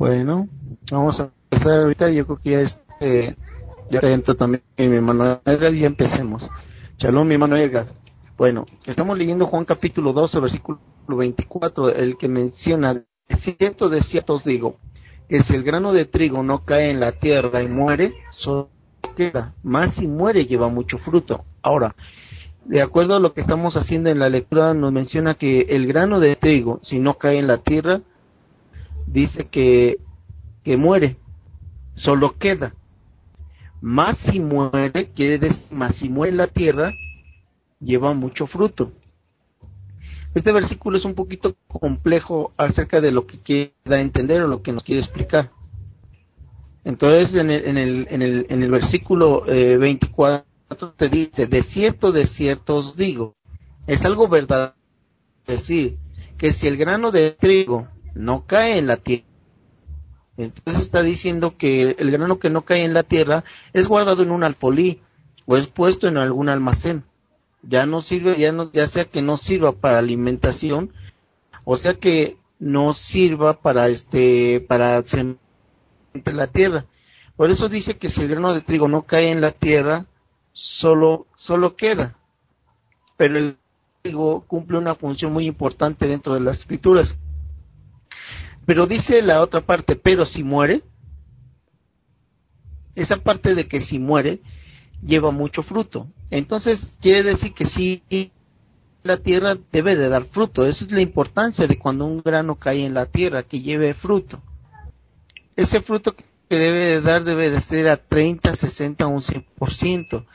Bueno, vamos a empezar ahorita. Yo creo que ya este, ya entra también mi hermano Edgar y empecemos. Shalom, mi hermano Edgar. Bueno, estamos leyendo Juan capítulo 12, versículo 24, el que menciona, de cierto, de cierto os digo, que si el grano de trigo no cae en la tierra y muere, solo queda, más si muere lleva mucho fruto. Ahora, de acuerdo a lo que estamos haciendo en la lectura, nos menciona que el grano de trigo, si no cae en la tierra, dice que, que muere, solo queda. Más si muere, quiere decir, más si muere la tierra, lleva mucho fruto. Este versículo es un poquito complejo acerca de lo que quiere dar a entender o lo que nos quiere explicar. Entonces, en el, en el, en el, en el versículo eh, 24 te dice, de cierto, de cierto os digo, es algo verdadero decir que si el grano de trigo no cae en la tierra. Entonces está diciendo que el grano que no cae en la tierra es guardado en un alfolí o es puesto en algún almacén. Ya no sirve, ya, no, ya sea que no sirva para alimentación, o sea que no sirva para este, para la tierra. Por eso dice que si el grano de trigo no cae en la tierra, solo, solo queda. Pero el trigo cumple una función muy importante dentro de las escrituras. Pero dice la otra parte, pero si muere, esa parte de que si muere lleva mucho fruto. Entonces quiere decir que si la tierra debe de dar fruto. Esa es la importancia de cuando un grano cae en la tierra, que lleve fruto. Ese fruto que debe de dar debe de ser a 30, 60 o un 100%.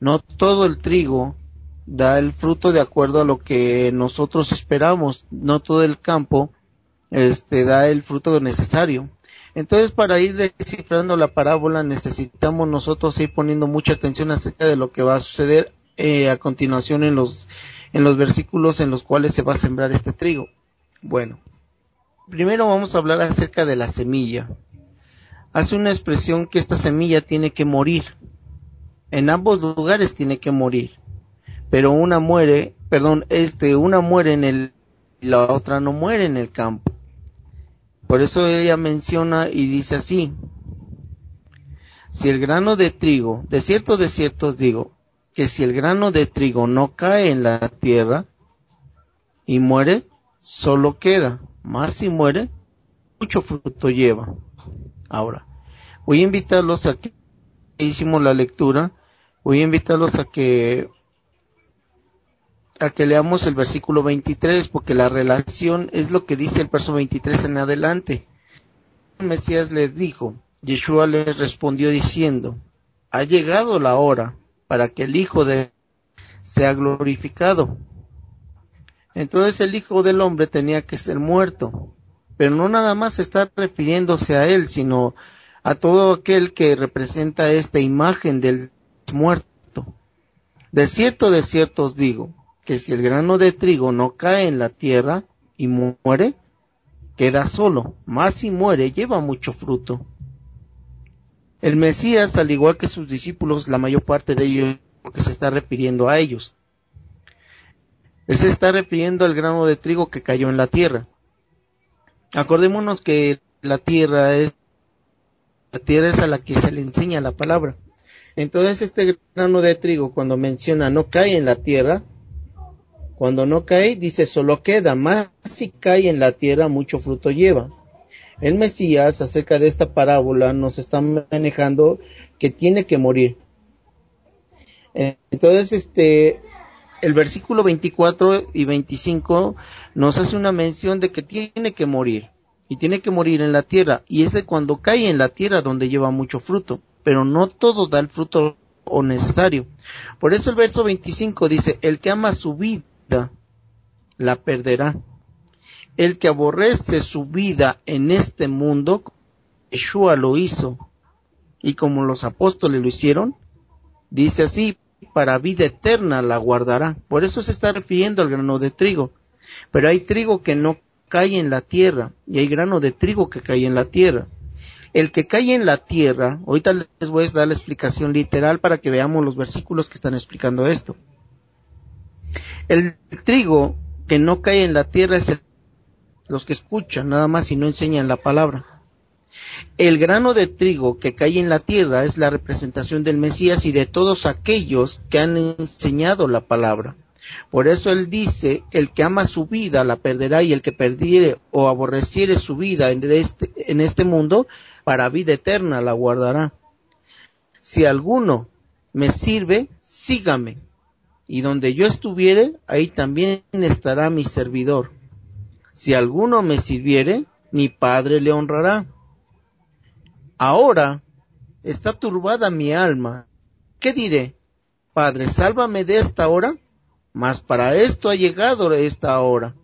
No todo el trigo da el fruto de acuerdo a lo que nosotros esperamos. No todo el campo este, da el fruto necesario. Entonces, para ir descifrando la parábola, necesitamos nosotros ir poniendo mucha atención acerca de lo que va a suceder eh, a continuación en los, en los versículos en los cuales se va a sembrar este trigo. Bueno, primero vamos a hablar acerca de la semilla. Hace una expresión que esta semilla tiene que morir. En ambos lugares tiene que morir. Pero una muere, perdón, este, una muere en el, la otra no muere en el campo. Por eso ella menciona y dice así, si el grano de trigo, de cierto, de cierto os digo, que si el grano de trigo no cae en la tierra y muere, solo queda, más si muere, mucho fruto lleva. Ahora, voy a invitarlos a que hicimos la lectura, voy a invitarlos a que a que leamos el versículo 23, porque la relación es lo que dice el verso 23 en adelante. El Mesías les dijo, Yeshua les respondió diciendo, ha llegado la hora para que el Hijo de sea glorificado. Entonces el Hijo del Hombre tenía que ser muerto, pero no nada más está refiriéndose a él, sino a todo aquel que representa esta imagen del muerto. De cierto, de cierto os digo, que si el grano de trigo no cae en la tierra y muere, queda solo, más si muere lleva mucho fruto. El Mesías, al igual que sus discípulos, la mayor parte de ellos, porque se está refiriendo a ellos. Él se está refiriendo al grano de trigo que cayó en la tierra. Acordémonos que la tierra es la tierra es a la que se le enseña la palabra. Entonces este grano de trigo cuando menciona no cae en la tierra, cuando no cae, dice, solo queda, más si cae en la tierra, mucho fruto lleva. El Mesías, acerca de esta parábola, nos está manejando que tiene que morir. Entonces, este, el versículo 24 y 25 nos hace una mención de que tiene que morir. Y tiene que morir en la tierra. Y es de cuando cae en la tierra donde lleva mucho fruto. Pero no todo da el fruto o necesario. Por eso el verso 25 dice, el que ama su vida la perderá. El que aborrece su vida en este mundo, Yeshua lo hizo, y como los apóstoles lo hicieron, dice así, para vida eterna la guardará. Por eso se está refiriendo al grano de trigo. Pero hay trigo que no cae en la tierra, y hay grano de trigo que cae en la tierra. El que cae en la tierra, ahorita les voy a dar la explicación literal para que veamos los versículos que están explicando esto. El trigo que no cae en la tierra es el, los que escuchan nada más y no enseñan la palabra. El grano de trigo que cae en la tierra es la representación del Mesías y de todos aquellos que han enseñado la palabra. Por eso él dice, el que ama su vida la perderá y el que perdiere o aborreciere su vida en este, en este mundo, para vida eterna la guardará. Si alguno me sirve, sígame. Y donde yo estuviere, ahí también estará mi servidor. Si alguno me sirviere, mi Padre le honrará. Ahora está turbada mi alma. ¿Qué diré? Padre, sálvame de esta hora, mas para esto ha llegado esta hora.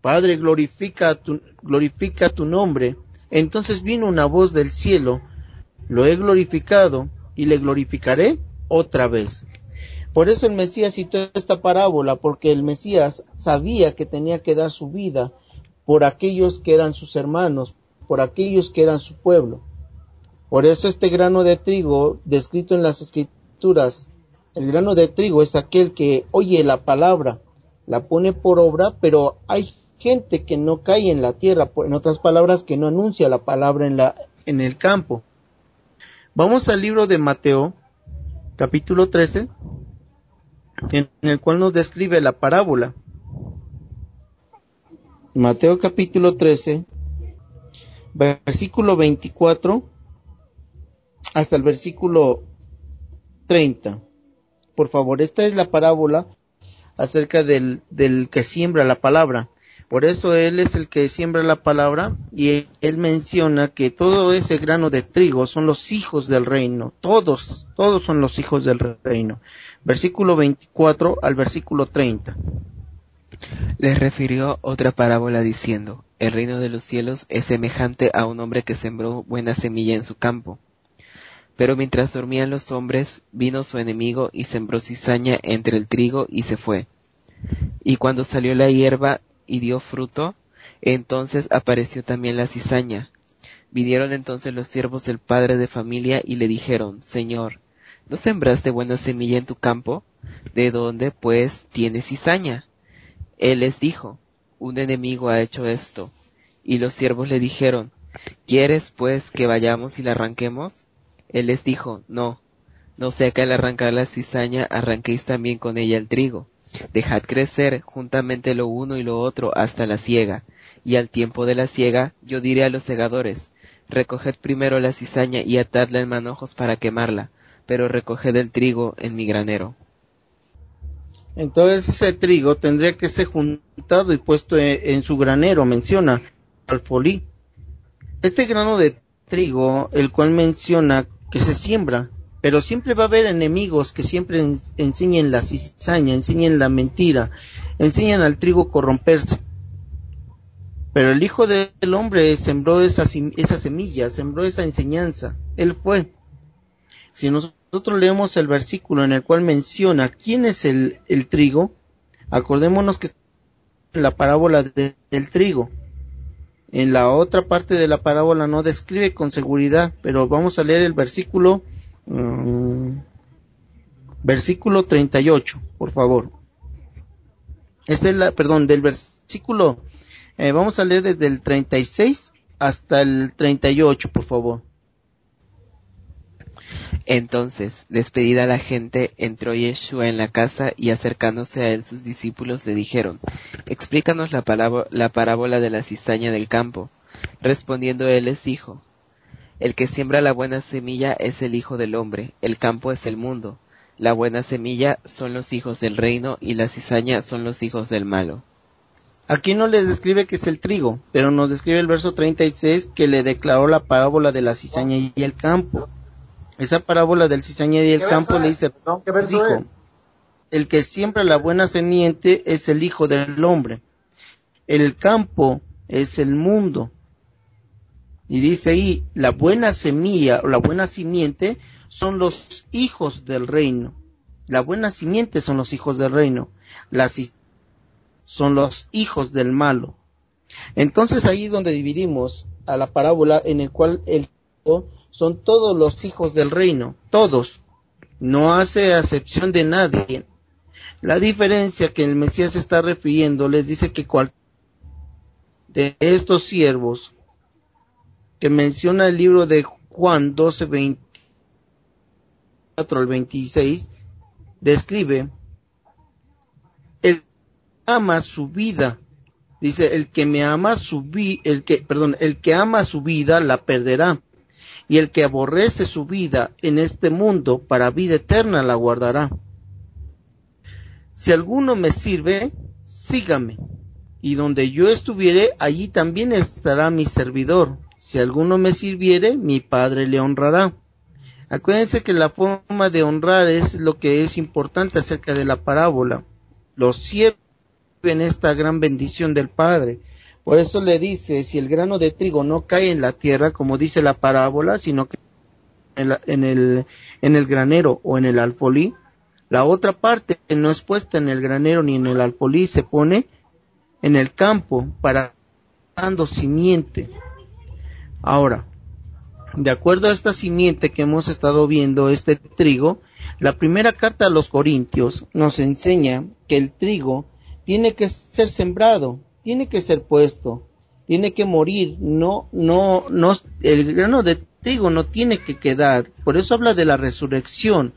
Padre, glorifica tu, glorifica tu nombre. Entonces vino una voz del cielo, lo he glorificado y le glorificaré otra vez. Por eso el Mesías citó esta parábola, porque el Mesías sabía que tenía que dar su vida por aquellos que eran sus hermanos, por aquellos que eran su pueblo. Por eso este grano de trigo, descrito en las escrituras, el grano de trigo es aquel que oye la palabra, la pone por obra, pero hay gente que no cae en la tierra, en otras palabras, que no anuncia la palabra en, en el campo. Vamos al libro de Mateo, capítulo 13, en el cual nos describe la parábola. Mateo capítulo 13, versículo 24 hasta el versículo 30. Por favor, esta es la parábola acerca del, del que siembra la palabra. Por eso Él es el que siembra la palabra y Él menciona que todo ese grano de trigo son los hijos del reino. Todos, todos son los hijos del reino. Versículo 24 al versículo 30. Les refirió otra parábola diciendo, El reino de los cielos es semejante a un hombre que sembró buena semilla en su campo. Pero mientras dormían los hombres, vino su enemigo y sembró cizaña entre el trigo y se fue. Y cuando salió la hierba y dio fruto, entonces apareció también la cizaña. Vinieron entonces los siervos del padre de familia y le dijeron, Señor, ¿no sembraste buena semilla en tu campo? ¿De dónde, pues, tienes cizaña? Él les dijo, un enemigo ha hecho esto. Y los siervos le dijeron, ¿quieres pues que vayamos y la arranquemos? Él les dijo, no, no sea que al arrancar la cizaña arranquéis también con ella el trigo. Dejad crecer juntamente lo uno y lo otro hasta la siega. Y al tiempo de la siega yo diré a los segadores, recoged primero la cizaña y atadla en manojos para quemarla, pero recoged el trigo en mi granero. Entonces ese trigo tendría que ser juntado y puesto e, en su granero, menciona alfolí. Este grano de trigo, el cual menciona que se siembra, pero siempre va a haber enemigos que siempre enseñen la cizaña, enseñen la mentira, enseñan al trigo corromperse. Pero el Hijo del Hombre sembró esa, esa semilla, sembró esa enseñanza. Él fue. Si nosotros leemos el versículo en el cual menciona quién es el, trigo, acordémonos que la parábola del trigo. En la otra parte de la parábola no describe con seguridad, pero vamos a leer el versículo um, versículo 38, por favor. Este es la, perdón, del versículo, eh, vamos a leer desde el 36 hasta el 38, por favor. Entonces, despedida la gente, entró Yeshua en la casa y acercándose a él sus discípulos le dijeron, Explícanos la, la parábola de la cizaña del campo. Respondiendo él les dijo, El que siembra la buena semilla es el Hijo del Hombre, el campo es el mundo. La buena semilla son los hijos del reino y la cizaña son los hijos del malo. Aquí no les describe que es el trigo, pero nos describe el verso 36 que le declaró la parábola de la cizaña y el campo. Esa parábola del cizaña y el campo le dice, dijo, el que siembra la buena semiente es el hijo del hombre. El campo es el mundo. Y dice ahí, la buena semilla o la buena simiente son los hijos del reino. La buena simiente son los hijos del reino. Las son los hijos del malo. Entonces ahí es donde dividimos a la parábola en el cual el son todos los hijos del reino, todos. No hace acepción de nadie. La diferencia que el Mesías está refiriendo les dice que cual de estos siervos que menciona el libro de Juan 12, 24 al 26, describe el ama su vida. Dice, el que me ama su vida, el que, perdón, el que ama su vida la perderá. Y el que aborrece su vida en este mundo para vida eterna la guardará. Si alguno me sirve, sígame. Y donde yo estuviere, allí también estará mi servidor. Si alguno me sirviere, mi Padre le honrará. Acuérdense que la forma de honrar es lo que es importante acerca de la parábola. Los siervos en esta gran bendición del Padre. Por eso le dice, si el grano de trigo no cae en la tierra, como dice la parábola, sino que en el, en el granero o en el alfolí, la otra parte no es puesta en el granero ni en el alfolí, se pone en el campo para dando simiente. Ahora, de acuerdo a esta simiente que hemos estado viendo, este trigo, la primera carta a los Corintios nos enseña que el trigo tiene que ser sembrado, tiene que ser puesto, tiene que morir, no, no, no, el grano de trigo no tiene que quedar. Por eso habla de la resurrección.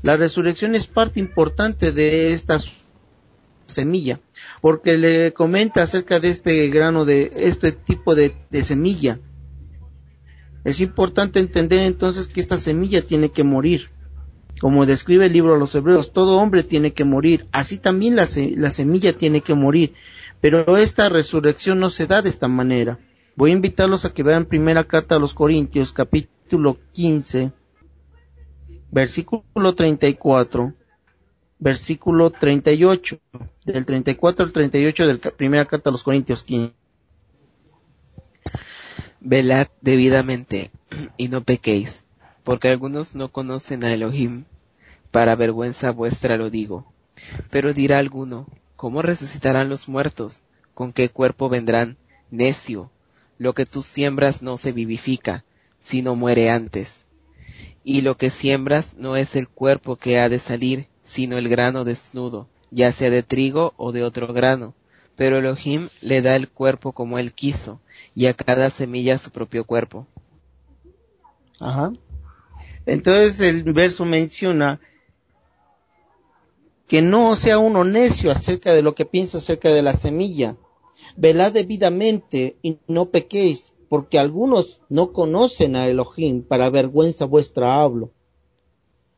La resurrección es parte importante de esta semilla, porque le comenta acerca de este grano de este tipo de semilla. Es importante entender entonces que esta semilla tiene que morir. Como describe el libro a los hebreos, todo hombre tiene que morir, así también la, semilla tiene que morir, pero esta resurrección no se da de esta manera. Voy a invitarlos a que vean primera carta a los Corintios, capítulo 15, versículo 34, versículo 38, del 34 al 38 de la primera carta a los Corintios 15. Velad debidamente y no pequéis, porque algunos no conocen a Elohim, para vergüenza vuestra lo digo. Pero dirá alguno, ¿cómo resucitarán los muertos? ¿Con qué cuerpo vendrán? Necio, lo que tú siembras no se vivifica, sino muere antes. Y lo que siembras no es el cuerpo que ha de salir, sino el grano desnudo, ya sea de trigo o de otro grano. Pero Elohim le da el cuerpo como él quiso, y a cada semilla su propio cuerpo. Ajá. Entonces el verso menciona que no sea uno necio acerca de lo que piensa acerca de la semilla. Velad debidamente y no pequéis, porque algunos no conocen a Elohim, para vergüenza vuestra hablo.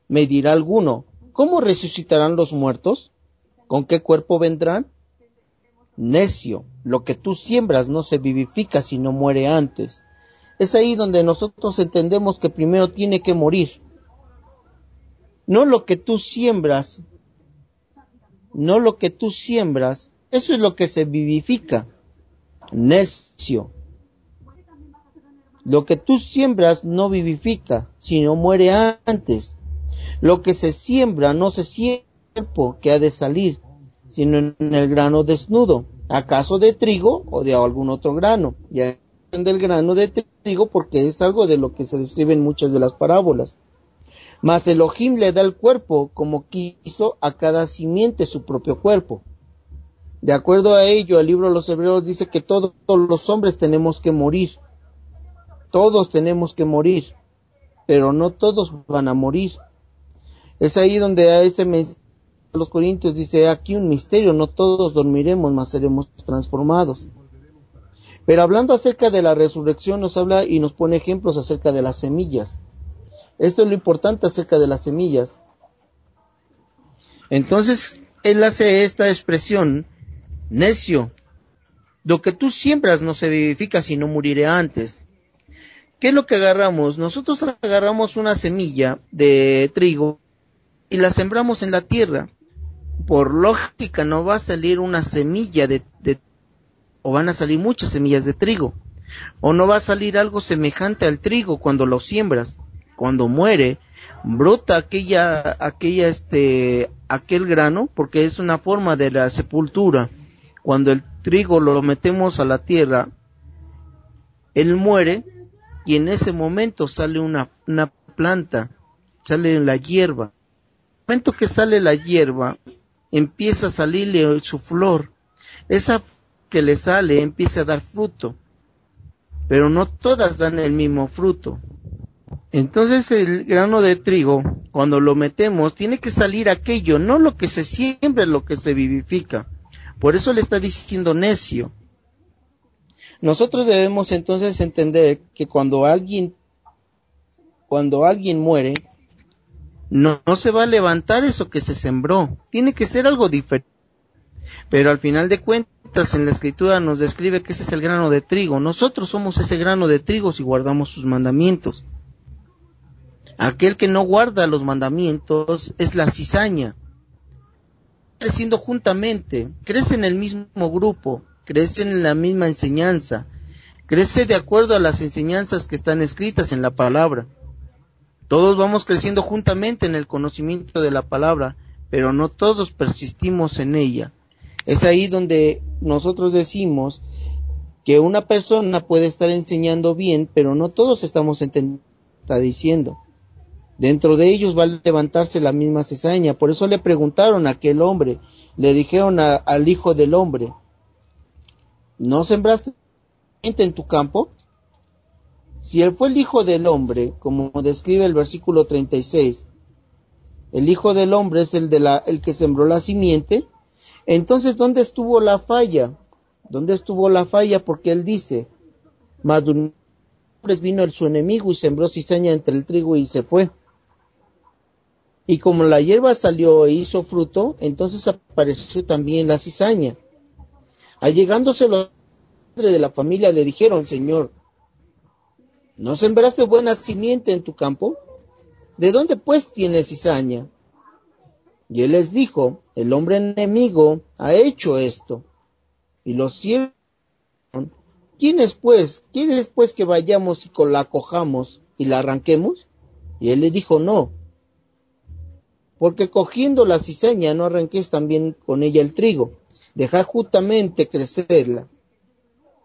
Me dirá alguno, ¿cómo resucitarán los muertos? ¿Con qué cuerpo vendrán? Necio, lo que tú siembras no se vivifica sino muere antes. Es ahí donde nosotros entendemos que primero tiene que morir. No lo que tú siembras, no lo que tú siembras, eso es lo que se vivifica. Necio. Lo que tú siembras no vivifica, sino muere antes. Lo que se siembra no se siembra que ha de salir, sino en el grano desnudo, acaso de trigo o de algún otro grano. Ya del grano de trigo porque es algo de lo que se describe en muchas de las parábolas. Mas Elohim le da el cuerpo como quiso a cada simiente su propio cuerpo. De acuerdo a ello, el libro de los Hebreos dice que todos los hombres tenemos que morir. Todos tenemos que morir, pero no todos van a morir. Es ahí donde a ese los Corintios dice aquí un misterio, no todos dormiremos, mas seremos transformados. Pero hablando acerca de la resurrección nos habla y nos pone ejemplos acerca de las semillas. Esto es lo importante acerca de las semillas. Entonces, él hace esta expresión, necio, lo que tú siembras no se vivifica si no moriré antes. ¿Qué es lo que agarramos? Nosotros agarramos una semilla de trigo y la sembramos en la tierra por lógica no va a salir una semilla de, o van a salir muchas semillas de trigo, o no va a salir algo semejante al trigo cuando lo siembras, cuando muere, brota aquella, aquella, este, aquel grano, porque es una forma de la sepultura. Cuando el trigo lo metemos a la tierra, él muere y en ese momento sale una, una planta, sale la hierba. En el momento que sale la hierba, empieza a salirle su flor. Esa que le sale empieza a dar fruto. pero no todas dan el mismo fruto. Entonces el grano de trigo, cuando lo metemos, tiene que salir aquello, no lo que se siembra, lo que se vivifica. Por eso le está diciendo necio. Nosotros debemos entonces entender que cuando alguien, cuando alguien muere, no, no se va a levantar eso que se sembró. Tiene que ser algo diferente. Pero al final de cuentas, en la escritura nos describe que ese es el grano de trigo. Nosotros somos ese grano de trigo si guardamos sus mandamientos. Aquel que no guarda los mandamientos es la cizaña. Creciendo juntamente, crece en el mismo grupo, crece en la misma enseñanza, crece de acuerdo a las enseñanzas que están escritas en la palabra. Todos vamos creciendo juntamente en el conocimiento de la palabra, pero no todos persistimos en ella. Es ahí donde nosotros decimos que una persona puede estar enseñando bien, pero no todos estamos entendiendo diciendo. Dentro de ellos va a levantarse la misma cizaña. Por eso le preguntaron a aquel hombre, le dijeron al hijo del hombre, ¿no sembraste en tu campo? Si él fue el hijo del hombre, como describe el versículo 36, el hijo del hombre es el, de la, el que sembró la simiente, entonces ¿dónde estuvo la falla? ¿Dónde estuvo la falla? Porque él dice, más vino el su enemigo y sembró cizaña entre el trigo y se fue. Y como la hierba salió e hizo fruto, entonces apareció también la cizaña. Allegándose los padres de la familia le dijeron, Señor, ¿no sembraste buena simiente en tu campo? ¿De dónde pues tiene cizaña? Y él les dijo, el hombre enemigo ha hecho esto. Y los siervos, ¿quién es pues? ¿Quieres pues que vayamos y la cojamos y la arranquemos? Y él le dijo, no, porque cogiendo la cizaña no arranquéis también con ella el trigo, dejad justamente crecerla,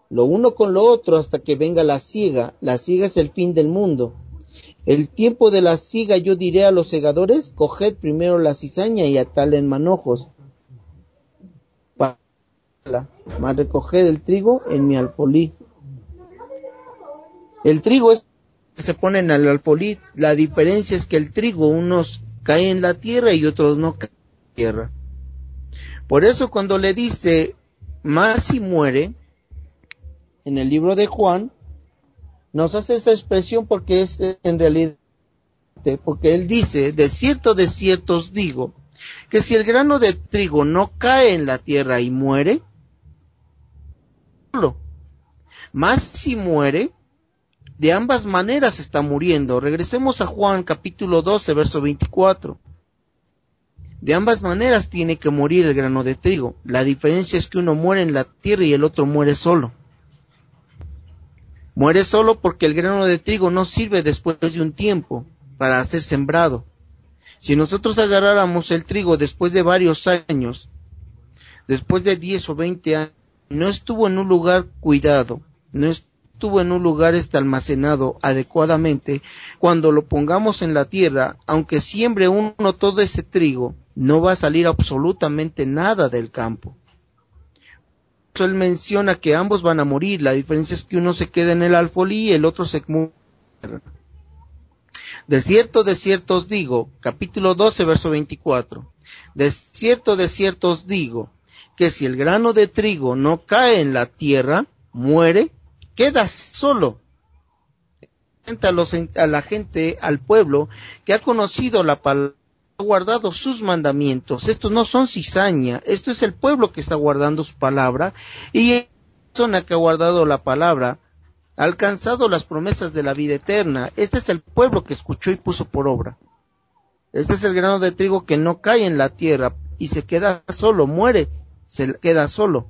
lo uno con lo otro hasta que venga la siega, la siega es el fin del mundo. El tiempo de la siega yo diré a los segadores, coged primero la cizaña y atala en manojos, más recoged el trigo en mi alfolí. El trigo es que se pone en el alfolí, la diferencia es que el trigo unos cae en la tierra y otros no caen en la tierra. Por eso cuando le dice, más si muere, en el libro de Juan, nos hace esa expresión porque es en realidad, porque él dice, de cierto, de cierto os digo, que si el grano de trigo no cae en la tierra y muere, más si muere, de ambas maneras está muriendo. Regresemos a Juan capítulo 12, verso 24. De ambas maneras tiene que morir el grano de trigo. La diferencia es que uno muere en la tierra y el otro muere solo. Muere solo porque el grano de trigo no sirve después de un tiempo para ser sembrado. Si nosotros agarráramos el trigo después de varios años, después de 10 o 20 años, no estuvo en un lugar cuidado, no estuvo estuvo en un lugar este almacenado adecuadamente, cuando lo pongamos en la tierra, aunque siembre uno todo ese trigo, no va a salir absolutamente nada del campo. Él menciona que ambos van a morir, la diferencia es que uno se queda en el alfolí y el otro se muere. De cierto, de cierto os digo, capítulo 12, verso 24. De cierto, de cierto os digo, que si el grano de trigo no cae en la tierra, muere queda solo a, los, a la gente, al pueblo que ha conocido la palabra, ha guardado sus mandamientos. Estos no son cizaña, esto es el pueblo que está guardando su palabra y la persona que ha guardado la palabra ha alcanzado las promesas de la vida eterna. Este es el pueblo que escuchó y puso por obra. Este es el grano de trigo que no cae en la tierra y se queda solo, muere, se queda solo.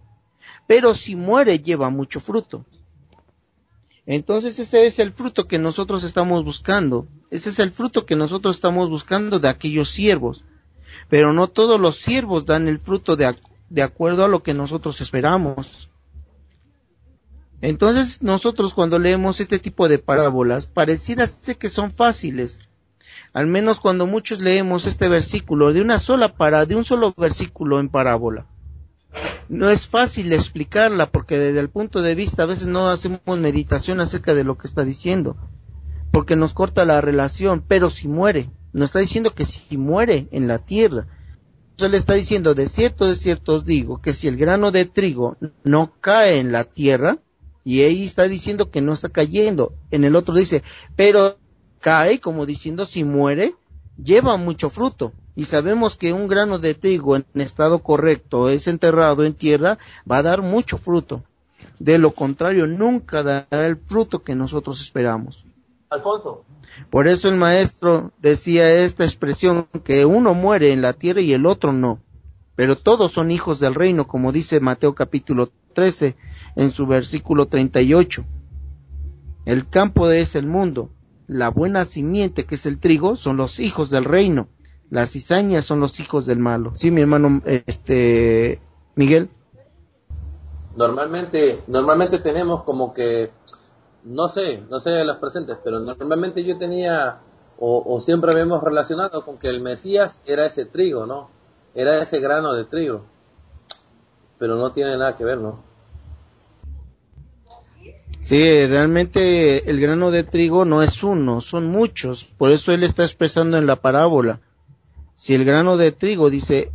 Pero si muere lleva mucho fruto. Entonces ese es el fruto que nosotros estamos buscando. Ese es el fruto que nosotros estamos buscando de aquellos siervos. Pero no todos los siervos dan el fruto de, acuerdo a lo que nosotros esperamos. Entonces nosotros cuando leemos este tipo de parábolas pareciera que son fáciles. Al menos cuando muchos leemos este versículo de una sola para, de un solo versículo en parábola. No es fácil explicarla porque desde el punto de vista a veces no hacemos meditación acerca de lo que está diciendo, porque nos corta la relación, pero si muere, nos está diciendo que si muere en la tierra, le está diciendo, de cierto, de cierto os digo, que si el grano de trigo no cae en la tierra, y ahí está diciendo que no está cayendo, en el otro dice, pero cae, como diciendo, si muere, lleva mucho fruto. Y sabemos que un grano de trigo en estado correcto es enterrado en tierra, va a dar mucho fruto. De lo contrario, nunca dará el fruto que nosotros esperamos. Alfonso. Por eso el maestro decía esta expresión que uno muere en la tierra y el otro no. Pero todos son hijos del reino, como dice Mateo capítulo 13 en su versículo 38. El campo es el mundo, la buena simiente que es el trigo son los hijos del reino, las cizañas son los hijos del malo. Sí, mi hermano este Miguel. Normalmente normalmente tenemos como que no sé, no sé las presentes, pero normalmente yo tenía o, siempre habíamos relacionado con que el Mesías era ese trigo, ¿no? Era ese grano de trigo. Pero no tiene nada que ver, ¿no? Sí, realmente el grano de trigo no es uno, son muchos. Por eso él está expresando en la parábola. Si el grano de trigo dice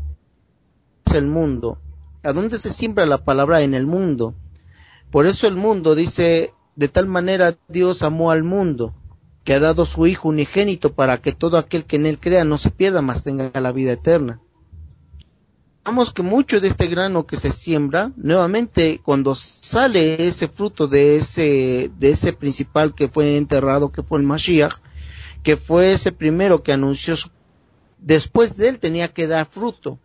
es el mundo, ¿a dónde se siembra la palabra en el mundo? Por eso el mundo dice de tal manera Dios amó al mundo, que ha dado su Hijo unigénito para que todo aquel que en él crea no se pierda, mas tenga la vida eterna. Vamos que mucho de este grano que se siembra, nuevamente cuando sale ese fruto de ese, de ese principal que fue enterrado, que fue el Mashiach, que fue ese primero que anunció después de él tenía que dar fruto.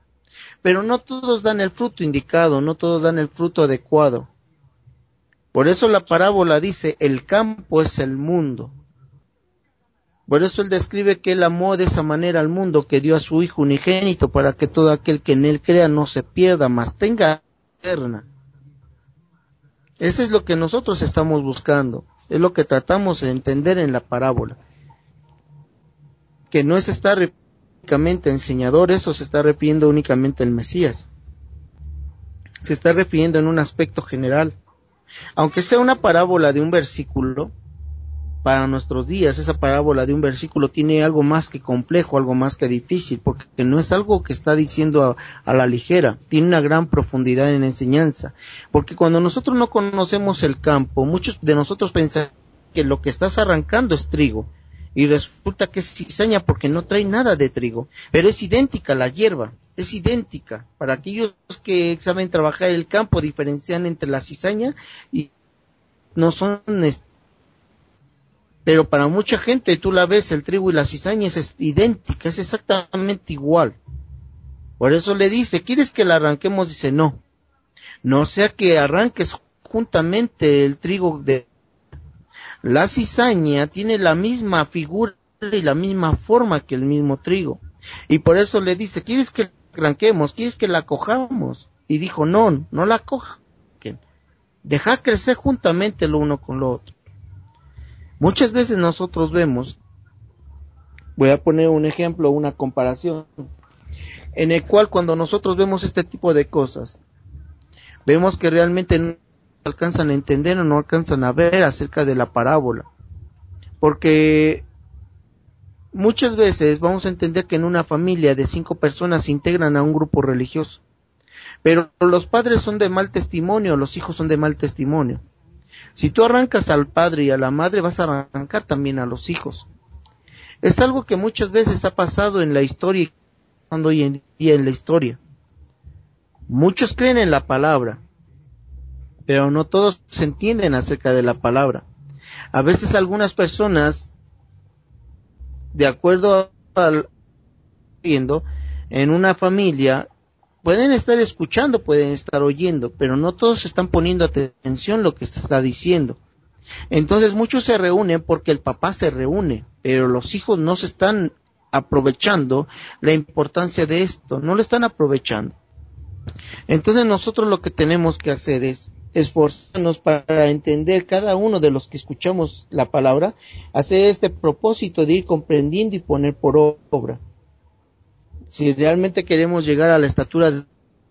Pero no todos dan el fruto indicado, no todos dan el fruto adecuado. Por eso la parábola dice, el campo es el mundo. Por eso él describe que él amó de esa manera al mundo, que dio a su Hijo unigénito para que todo aquel que en él crea no se pierda, mas tenga eterna. Eso es lo que nosotros estamos buscando, es lo que tratamos de entender en la parábola. Que no es estar únicamente enseñador, eso se está refiriendo únicamente al Mesías. Se está refiriendo en un aspecto general. Aunque sea una parábola de un versículo, para nuestros días esa parábola de un versículo tiene algo más que complejo, algo más que difícil, porque no es algo que está diciendo a, la ligera, tiene una gran profundidad en enseñanza, porque cuando nosotros no conocemos el campo, muchos de nosotros pensan que lo que estás arrancando es trigo, y resulta que es cizaña porque no trae nada de trigo, pero es idéntica la hierba, es idéntica. Para aquellos que saben trabajar el campo, diferencian entre la cizaña y no son pero para mucha gente tú la ves, el trigo y la cizaña es idéntica, es exactamente igual. Por eso le dice, ¿quieres que la arranquemos? Dice, no. No sea que arranques juntamente el trigo de la cizaña tiene la misma figura y la misma forma que el mismo trigo. Y por eso le dice, ¿quieres que arranquemos? ¿Quieres que la cojamos? Y dijo, no, no la coja. Deja crecer juntamente lo uno con lo otro. Muchas veces nosotros vemos, voy a poner un ejemplo, una comparación, en el cual cuando nosotros vemos este tipo de cosas, vemos que realmente alcanzan a entender o no alcanzan a ver acerca de la parábola. Porque muchas veces vamos a entender que en una familia de cinco personas se integran a un grupo religioso. Pero los padres son de mal testimonio, los hijos son de mal testimonio. Si tú arrancas al padre y a la madre, vas a arrancar también a los hijos. Es algo que muchas veces ha pasado en la historia y hoy en día en la historia. Muchos creen en la palabra, pero no todos se entienden acerca de la palabra. A veces algunas personas, de acuerdo al viendo, en una familia pueden estar escuchando, pueden estar oyendo, pero no todos están poniendo atención lo que se está diciendo. Entonces muchos se reúnen porque el papá se reúne, pero los hijos no se están aprovechando la importancia de esto, no lo están aprovechando. Entonces nosotros lo que tenemos que hacer es esforzarnos para entender cada uno de los que escuchamos la palabra, hacer este propósito de ir comprendiendo y poner por obra si realmente queremos llegar a la estatura de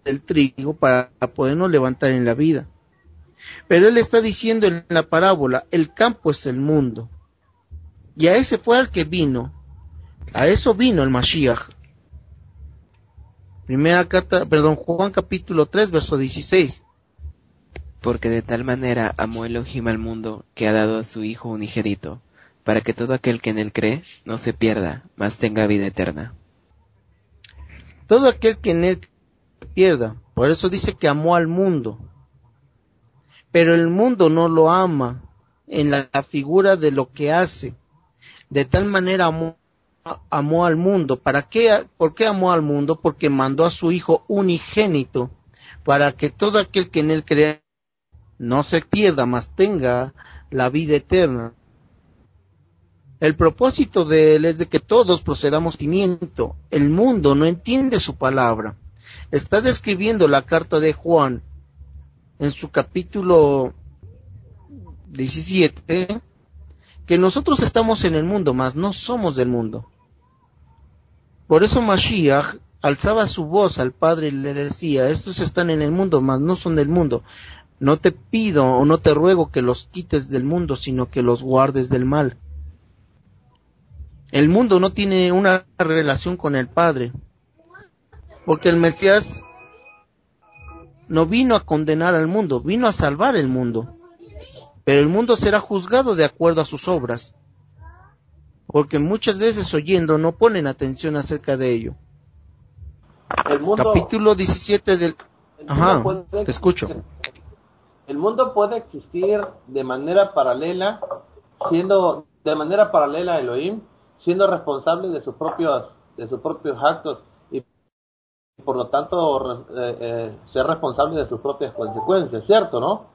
del trigo para podernos levantar en la vida. Pero él está diciendo en la parábola, el campo es el mundo. Y a ese fue al que vino. A eso vino el Mashiach. Primera carta, perdón, Juan capítulo 3, verso 16. Porque de tal manera amó Elohim al mundo que ha dado a su Hijo unigénito, para que todo aquel que en él cree no se pierda, mas tenga vida eterna. Todo aquel que en él pierda, por eso dice que amó al mundo. Pero el mundo no lo ama en la figura de lo que hace. De tal manera amó, amó al mundo. ¿Para qué? ¿Por qué amó al mundo? Porque mandó a su Hijo unigénito para que todo aquel que en él crea no se pierda, mas tenga la vida eterna. El propósito de él es de que todos procedamos timiento. El mundo no entiende su palabra. Está describiendo la carta de Juan en su capítulo 17 que nosotros estamos en el mundo, mas no somos del mundo. Por eso Mashiach alzaba su voz al Padre y le decía, estos están en el mundo, mas no son del mundo. No te pido o no te ruego que los quites del mundo, sino que los guardes del mal. El mundo no tiene una relación con el Padre, porque el Mesías no vino a condenar al mundo, vino a salvar el mundo. Pero el mundo será juzgado de acuerdo a sus obras, porque muchas veces oyendo no ponen atención acerca de ello. Capítulo 17 del... Ajá, te escucho. El mundo puede existir de manera paralela, siendo de manera paralela a Elohim, siendo responsable de sus propios de sus propios actos y por lo tanto eh, eh, ser responsable de sus propias consecuencias, ¿cierto, no?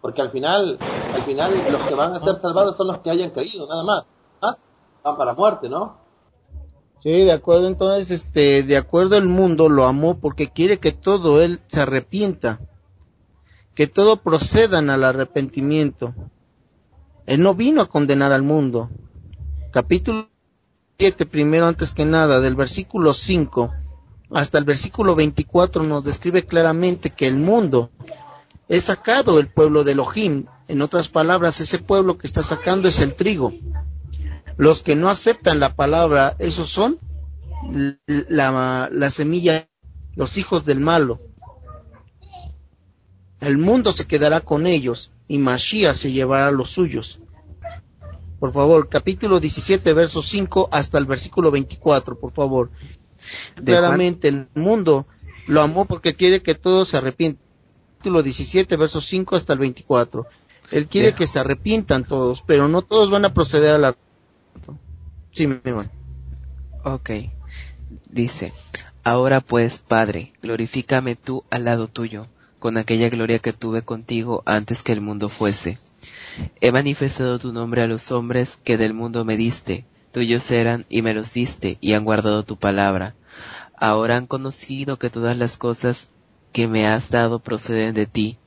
Porque al final, al final los que van a ser salvados son los que hayan caído, nada más. ¿Más? Van para la muerte, ¿no? Sí, de acuerdo, entonces, este, de acuerdo el mundo lo amó porque quiere que todo él se arrepienta, que todo procedan al arrepentimiento. Él no vino a condenar al mundo. Capítulo primero antes que nada, del versículo 5 hasta el versículo 24 nos describe claramente que el mundo es sacado el pueblo de Elohim. En otras palabras, ese pueblo que está sacando es el trigo. Los que no aceptan la palabra, esos son la semilla, los hijos del malo. El mundo se quedará con ellos y Mashiach se llevará a los suyos. Por favor, capítulo 17, verso 5 hasta el versículo 24, por favor. Claramente el mundo lo amó porque quiere que todos se arrepientan. Capítulo 17, verso 5 hasta el 24. Él quiere que se arrepientan todos, pero no todos van a proceder a la... Sí, mi hermano. Ok. Dice, ahora pues, Padre, glorifícame tú al lado tuyo, con aquella gloria que tuve contigo antes que el mundo fuese. He manifestado tu nombre a los hombres que del mundo me diste, tuyos eran y me los diste y han guardado tu palabra. Ahora han conocido que todas las cosas que me has dado proceden de ti,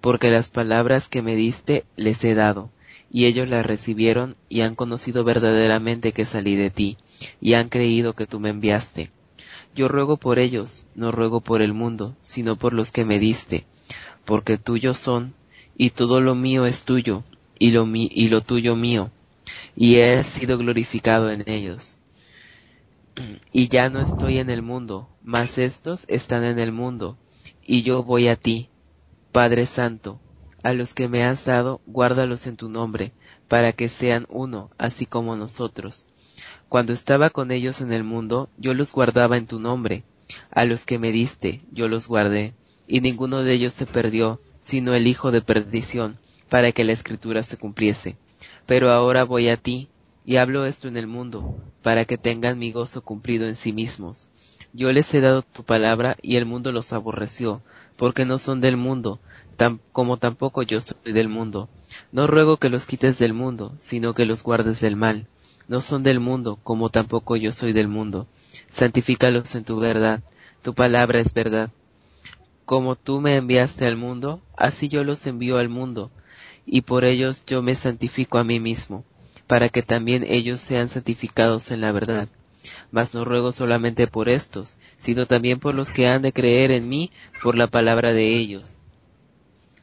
porque las palabras que me diste les he dado, y ellos las recibieron y han conocido verdaderamente que salí de ti, y han creído que tú me enviaste. Yo ruego por ellos, no ruego por el mundo, sino por los que me diste, porque tuyos son, y todo lo mío es tuyo, y lo, y lo tuyo mío, y he sido glorificado en ellos. Y ya no estoy en el mundo, mas estos están en el mundo, y yo voy a ti, Padre Santo, a los que me has dado, guárdalos en tu nombre, para que sean uno, así como nosotros. Cuando estaba con ellos en el mundo, yo los guardaba en tu nombre. A los que me diste, yo los guardé, y ninguno de ellos se perdió, sino el hijo de perdición, para que la escritura se cumpliese. Pero ahora voy a ti, y hablo esto en el mundo, para que tengan mi gozo cumplido en sí mismos. Yo les he dado tu palabra, y el mundo los aborreció, porque no son del mundo, como tampoco yo soy del mundo. No ruego que los quites del mundo, sino que los guardes del mal. No son del mundo, como tampoco yo soy del mundo. Santifícalos en tu verdad. Tu palabra es verdad. Como tú me enviaste al mundo, así yo los envío al mundo y por ellos yo me santifico a mí mismo, para que también ellos sean santificados en la verdad. mas no ruego solamente por estos, sino también por los que han de creer en mí por la palabra de ellos,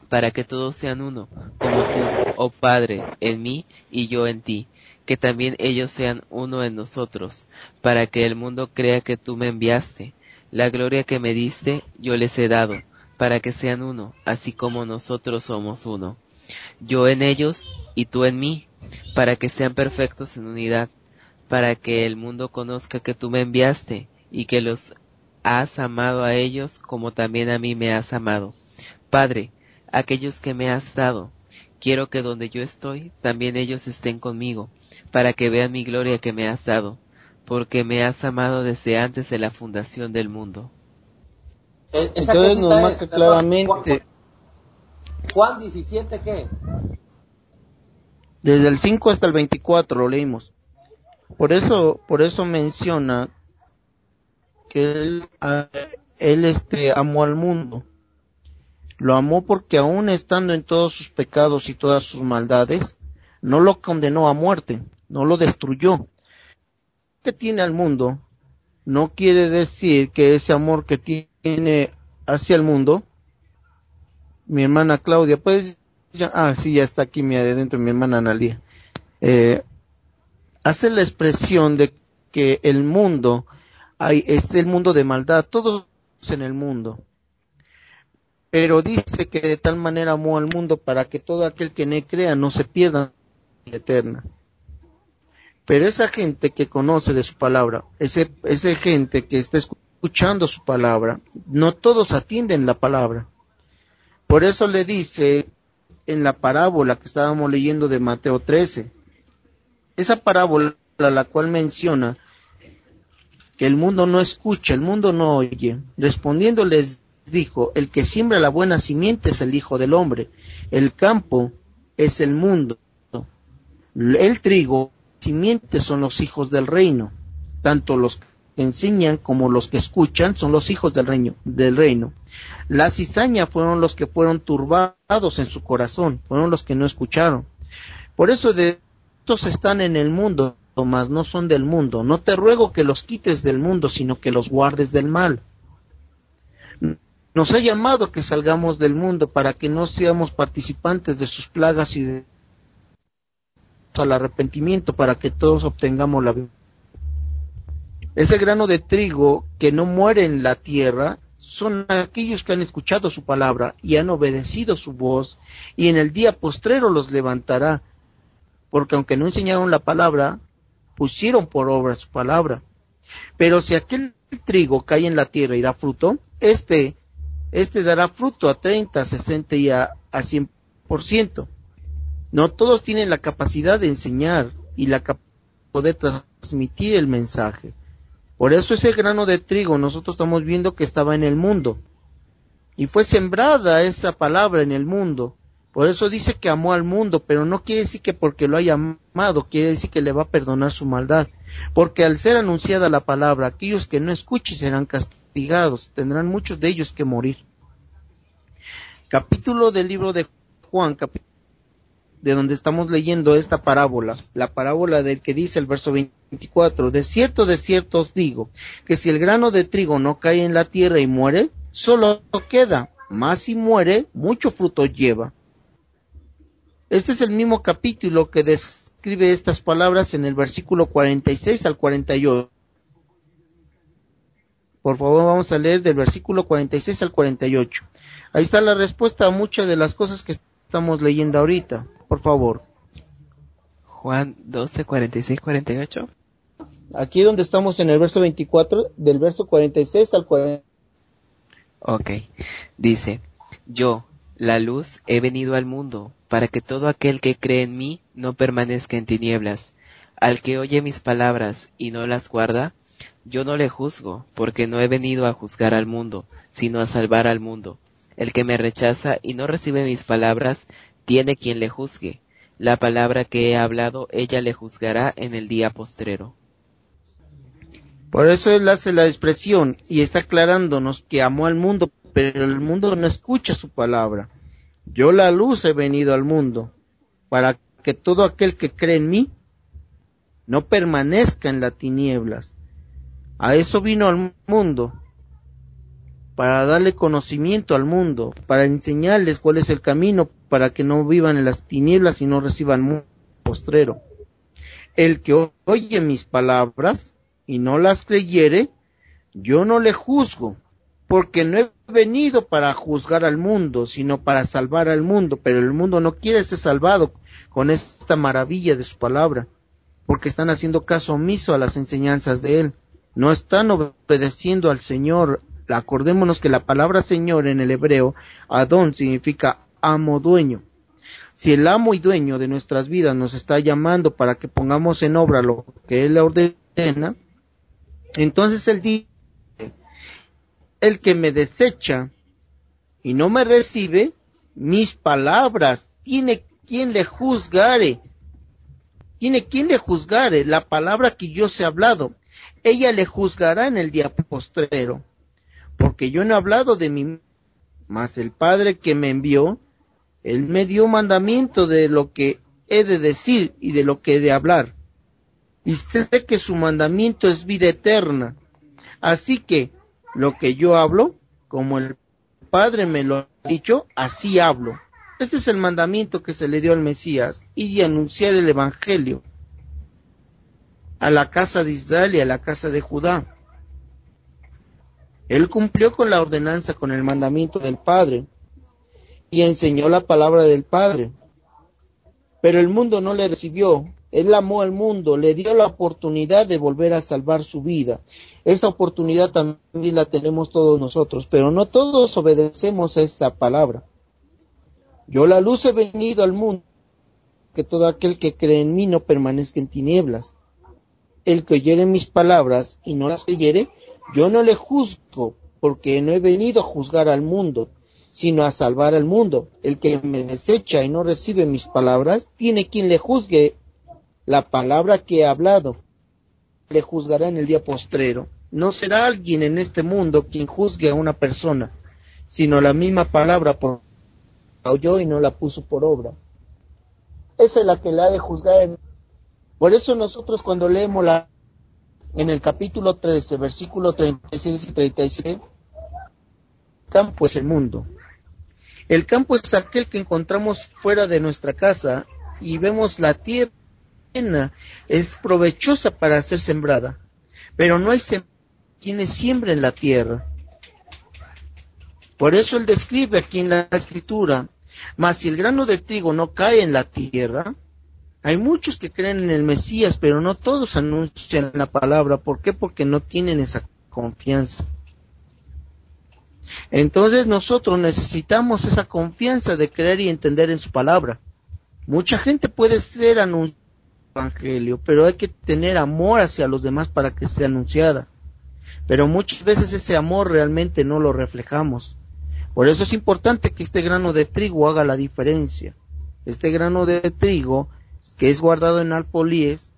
para que todos sean uno, como tú, oh Padre, en mí y yo en ti, que también ellos sean uno en nosotros, para que el mundo crea que tú me enviaste. La gloria que me diste yo les he dado, para que sean uno, así como nosotros somos uno. Yo en ellos y tú en mí, para que sean perfectos en unidad, para que el mundo conozca que tú me enviaste y que los has amado a ellos como también a mí me has amado. Padre, aquellos que me has dado, quiero que donde yo estoy, también ellos estén conmigo, para que vean mi gloria que me has dado, porque me has amado desde antes de la fundación del mundo. E-, Entonces nos marca claramente. Juan 17, ¿qué? Desde el 5 hasta el 24 lo leímos. Por eso, por eso menciona que él, él este, amó al mundo. Lo amó porque aún estando en todos sus pecados y todas sus maldades, no lo condenó a muerte, no lo destruyó. Que tiene al mundo no quiere decir que ese amor que tiene hacia el mundo, mi hermana Claudia, pues, ah, sí, ya está aquí mi adentro, mi hermana Analia, eh, hace la expresión de que el mundo, hay, es el mundo de maldad, todos en el mundo. Pero dice que de tal manera amó al mundo para que todo aquel que no crea no se pierda eterna. Pero esa gente que conoce de su palabra, ese, esa gente que está escuchando su palabra, no todos atienden la palabra. Por eso le dice en la parábola que estábamos leyendo de Mateo 13, esa parábola la cual menciona que el mundo no escucha, el mundo no oye. Respondiendo les dijo, el que siembra la buena simiente es el Hijo del Hombre, el campo es el mundo, el trigo, simiente son los hijos del reino, tanto los que enseñan como los que escuchan son los hijos del reino, del reino. La cizaña fueron los que fueron turbados en su corazón, fueron los que no escucharon. Por eso de estos están en el mundo, mas no son del mundo. No te ruego que los quites del mundo, sino que los guardes del mal. Nos ha llamado que salgamos del mundo para que no seamos participantes de sus plagas y de al arrepentimiento para que todos obtengamos la vida. Ese grano de trigo que no muere en la tierra son aquellos que han escuchado su palabra y han obedecido su voz, y en el día postrero los levantará, porque aunque no enseñaron la palabra, pusieron por obra su palabra. Pero si aquel trigo cae en la tierra y da fruto, este, este dará fruto a 30, 60 y a, a 100 por ciento. No todos tienen la capacidad de enseñar y la capacidad de poder transmitir el mensaje. Por eso ese grano de trigo nosotros estamos viendo que estaba en el mundo. Y fue sembrada esa palabra en el mundo. Por eso dice que amó al mundo, pero no quiere decir que porque lo haya amado, quiere decir que le va a perdonar su maldad. Porque al ser anunciada la palabra, aquellos que no escuchen serán castigados, tendrán muchos de ellos que morir. Capítulo del libro de Juan, de donde estamos leyendo esta parábola, la parábola del que dice el verso 24, de cierto, de cierto os digo, que si el grano de trigo no cae en la tierra y muere, solo queda, más si muere, mucho fruto lleva. Este es el mismo capítulo que describe estas palabras en el versículo 46 al 48. Por favor, vamos a leer del versículo 46 al 48. Ahí está la respuesta a muchas de las cosas que estamos leyendo ahorita por favor. Juan 12, 46, 48. Aquí donde estamos en el verso 24, del verso 46 al 40. Ok, dice, yo, la luz, he venido al mundo, para que todo aquel que cree en mí no permanezca en tinieblas. Al que oye mis palabras y no las guarda, yo no le juzgo, porque no he venido a juzgar al mundo, sino a salvar al mundo. El que me rechaza y no recibe mis palabras, tiene quien le juzgue. La palabra que he hablado, ella le juzgará en el día postrero. Por eso él hace la expresión y está aclarándonos que amó al mundo, pero el mundo no escucha su palabra. Yo la luz he venido al mundo, para que todo aquel que cree en mí no permanezca en las tinieblas. A eso vino al mundo, para darle conocimiento al mundo, para enseñarles cuál es el camino, para que no vivan en las tinieblas y no reciban postrero. El que oye mis palabras y no las creyere, yo no le juzgo, porque no he venido para juzgar al mundo, sino para salvar al mundo, pero el mundo no quiere ser salvado con esta maravilla de su palabra, porque están haciendo caso omiso a las enseñanzas de él, no están obedeciendo al Señor. Acordémonos que la palabra Señor en el hebreo, Adón, significa amo dueño. Si el amo y dueño de nuestras vidas nos está llamando para que pongamos en obra lo que Él le ordena, entonces Él dice, el que me desecha y no me recibe mis palabras, tiene quien le juzgare, tiene quien le juzgare la palabra que yo se he hablado, ella le juzgará en el día postrero, porque yo no he hablado de mí, mas el Padre que me envió, él me dio mandamiento de lo que he de decir y de lo que he de hablar. Y sé que su mandamiento es vida eterna. Así que lo que yo hablo, como el Padre me lo ha dicho, así hablo. Este es el mandamiento que se le dio al Mesías y de anunciar el Evangelio a la casa de Israel y a la casa de Judá. Él cumplió con la ordenanza, con el mandamiento del Padre y enseñó la palabra del Padre. Pero el mundo no le recibió. Él amó al mundo, le dio la oportunidad de volver a salvar su vida. Esa oportunidad también la tenemos todos nosotros, pero no todos obedecemos a esta palabra. Yo la luz he venido al mundo, que todo aquel que cree en mí no permanezca en tinieblas. El que oyere mis palabras y no las creyere, yo no le juzgo, porque no he venido a juzgar al mundo, sino a salvar al mundo. El que me desecha y no recibe mis palabras, tiene quien le juzgue la palabra que he hablado. Le juzgará en el día postrero. No será alguien en este mundo quien juzgue a una persona, sino la misma palabra por oyó y no la puso por obra. Esa es la que la ha de juzgar. Por eso nosotros cuando leemos la en el capítulo 13, versículo 36 y 37, campo es el mundo. El campo es aquel que encontramos fuera de nuestra casa y vemos la tierra es provechosa para ser sembrada, pero no hay quienes siembren la tierra. Por eso él describe aquí en la escritura, mas si el grano de trigo no cae en la tierra, hay muchos que creen en el Mesías, pero no todos anuncian la palabra. ¿Por qué? Porque no tienen esa confianza. Entonces nosotros necesitamos esa confianza de creer y entender en su palabra. Mucha gente puede ser anunciada evangelio, pero hay que tener amor hacia los demás para que sea anunciada. Pero muchas veces ese amor realmente no lo reflejamos. Por eso es importante que este grano de trigo haga la diferencia. Este grano de trigo que es guardado en alfolíes,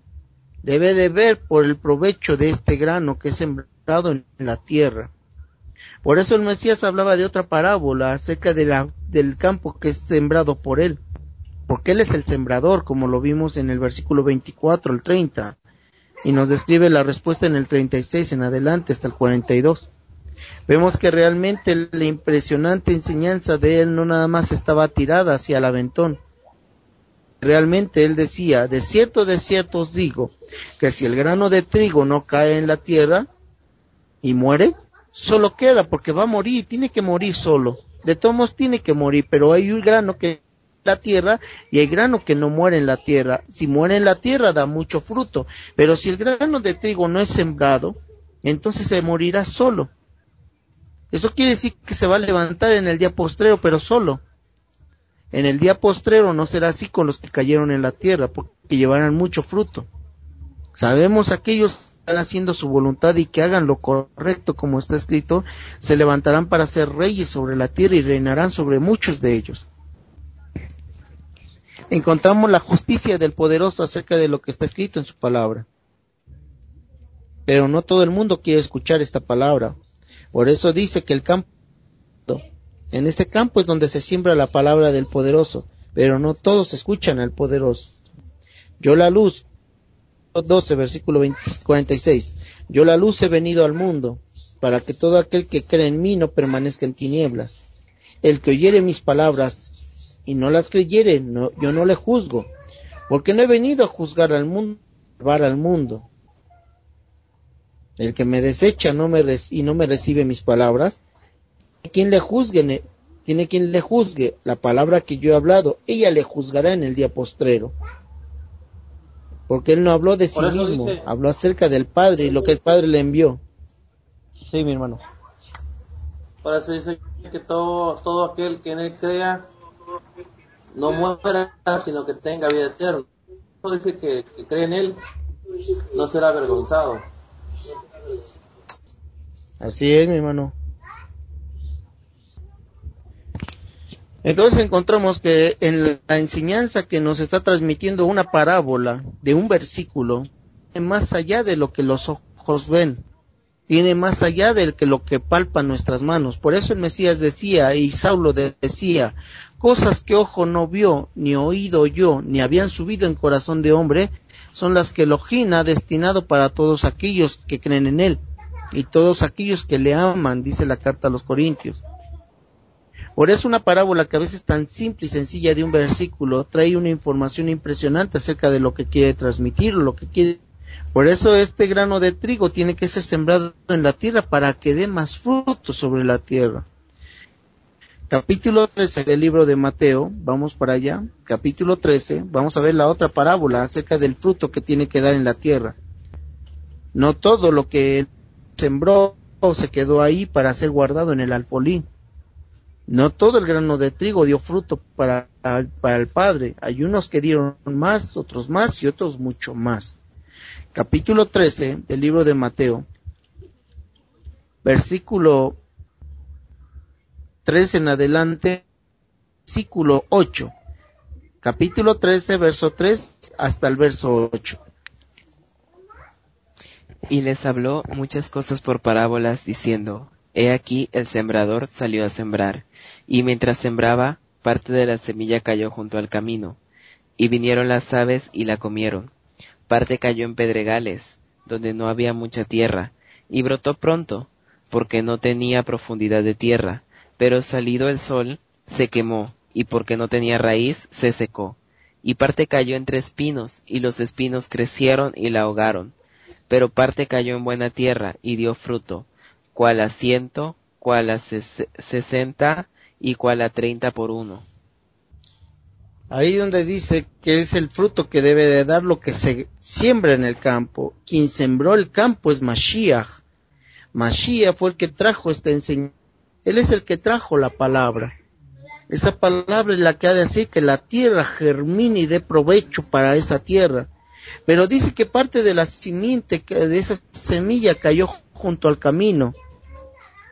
debe de ver por el provecho de este grano que es sembrado en la tierra. Por eso el Mesías hablaba de otra parábola acerca de la, del campo que es sembrado por él, porque él es el sembrador, como lo vimos en el versículo 24 al 30, y nos describe la respuesta en el 36 en adelante hasta el 42. Vemos que realmente la impresionante enseñanza de él no nada más estaba tirada hacia el aventón, Realmente él decía, de cierto, de cierto os digo, que si el grano de trigo no cae en la tierra y muere, solo queda porque va a morir, tiene que morir solo. De todos tiene que morir, pero hay un grano que la tierra y hay grano que no muere en la tierra. Si muere en la tierra da mucho fruto, pero si el grano de trigo no es sembrado, entonces se morirá solo. Eso quiere decir que se va a levantar en el día postrero, pero solo. En el día postrero no será así con los que cayeron en la tierra, porque llevarán mucho fruto. Sabemos aquellos que están haciendo su voluntad y que hagan lo correcto como está escrito, se levantarán para ser reyes sobre la tierra y reinarán sobre muchos de ellos. Encontramos la justicia del poderoso acerca de lo que está escrito en su palabra. Pero no todo el mundo quiere escuchar esta palabra. Por eso dice que el campo en ese campo es donde se siembra la palabra del poderoso, pero no todos escuchan al poderoso. Yo la luz 12, versículo 46. Yo la luz he venido al mundo, para que todo aquel que cree en mí no permanezca en tinieblas. El que oyere mis palabras y no las creyere, no, yo no le juzgo, porque no he venido a juzgar al mundo, salvar al mundo. El que me desecha y no me recibe mis palabras, quien le juzgue, tiene quien le juzgue la palabra que yo he hablado, ella le juzgará en el día postrero. Porque él no habló de sí mismo, habló acerca del Padre y lo que el Padre le envió. Sí, mi hermano. Por eso dice que todo, todo aquel que en él crea no muera, sino que tenga vida eterna. Dice que, que cree en él no será avergonzado. Así es, mi hermano. Entonces encontramos que en la enseñanza que nos está transmitiendo una parábola de un versículo, más allá de lo que los ojos ven, tiene más allá de lo que palpan nuestras manos. Por eso el Mesías decía y Saulo decía, cosas que ojo no vio, ni oído yo, ni habían subido en corazón de hombre, son las que Elohim ha destinado para todos aquellos que creen en él y todos aquellos que le aman, dice la carta a los Corintios. Por eso una parábola que a veces tan simple y sencilla de un versículo trae una información impresionante acerca de lo que quiere transmitir, lo que quiere. Por eso este grano de trigo tiene que ser sembrado en la tierra para que dé más fruto sobre la tierra. Capítulo 13 del libro de Mateo, vamos para allá. Capítulo 13, vamos a ver la otra parábola acerca del fruto que tiene que dar en la tierra. No todo lo que sembró se quedó ahí para ser guardado en el alfolí. No todo el grano de trigo dio fruto para, para el Padre. Hay unos que dieron más, otros más y otros mucho más. Capítulo 13 del libro de Mateo, versículo 3 en adelante, versículo 8. Capítulo 13, verso 3 hasta el verso 8. Y les habló muchas cosas por parábolas, diciendo, He aquí el sembrador salió a sembrar, y mientras sembraba, parte de la semilla cayó junto al camino, y vinieron las aves y la comieron. Parte cayó en pedregales, donde no había mucha tierra, y brotó pronto, porque no tenía profundidad de tierra, pero salido el sol, se quemó, y porque no tenía raíz, se secó. Y parte cayó entre espinos, y los espinos crecieron y la ahogaron pero parte cayó en buena tierra y dio fruto, cual a ciento, cual a sesenta y cual a treinta por uno. Ahí donde dice que es el fruto que debe de dar lo que se siembra en el campo. Quien sembró el campo es Mashiach. Mashiach fue el que trajo esta enseñanza. Él es el que trajo la palabra. Esa palabra es la que ha de decir que la tierra germine y dé provecho para esa tierra. Pero dice que parte de la simiente de esa semilla cayó junto al camino.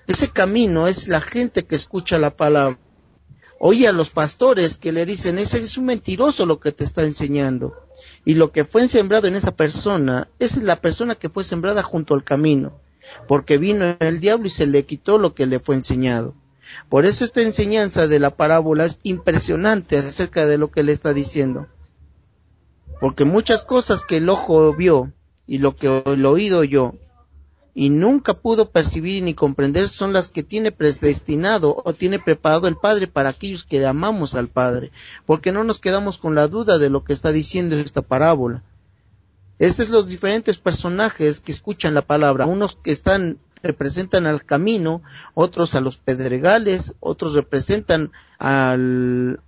Ese camino es la gente que escucha la palabra. Oye a los pastores que le dicen, ese es un mentiroso lo que te está enseñando. Y lo que fue sembrado en esa persona, es la persona que fue sembrada junto al camino. Porque vino el diablo y se le quitó lo que le fue enseñado. Por eso esta enseñanza de la parábola es impresionante acerca de lo que le está diciendo porque muchas cosas que el ojo vio y lo que el oído oyó y nunca pudo percibir ni comprender son las que tiene predestinado o tiene preparado el Padre para aquellos que amamos al Padre, porque no nos quedamos con la duda de lo que está diciendo esta parábola. Estos son los diferentes personajes que escuchan la palabra, unos que están representan al camino, otros a los pedregales, otros representan al,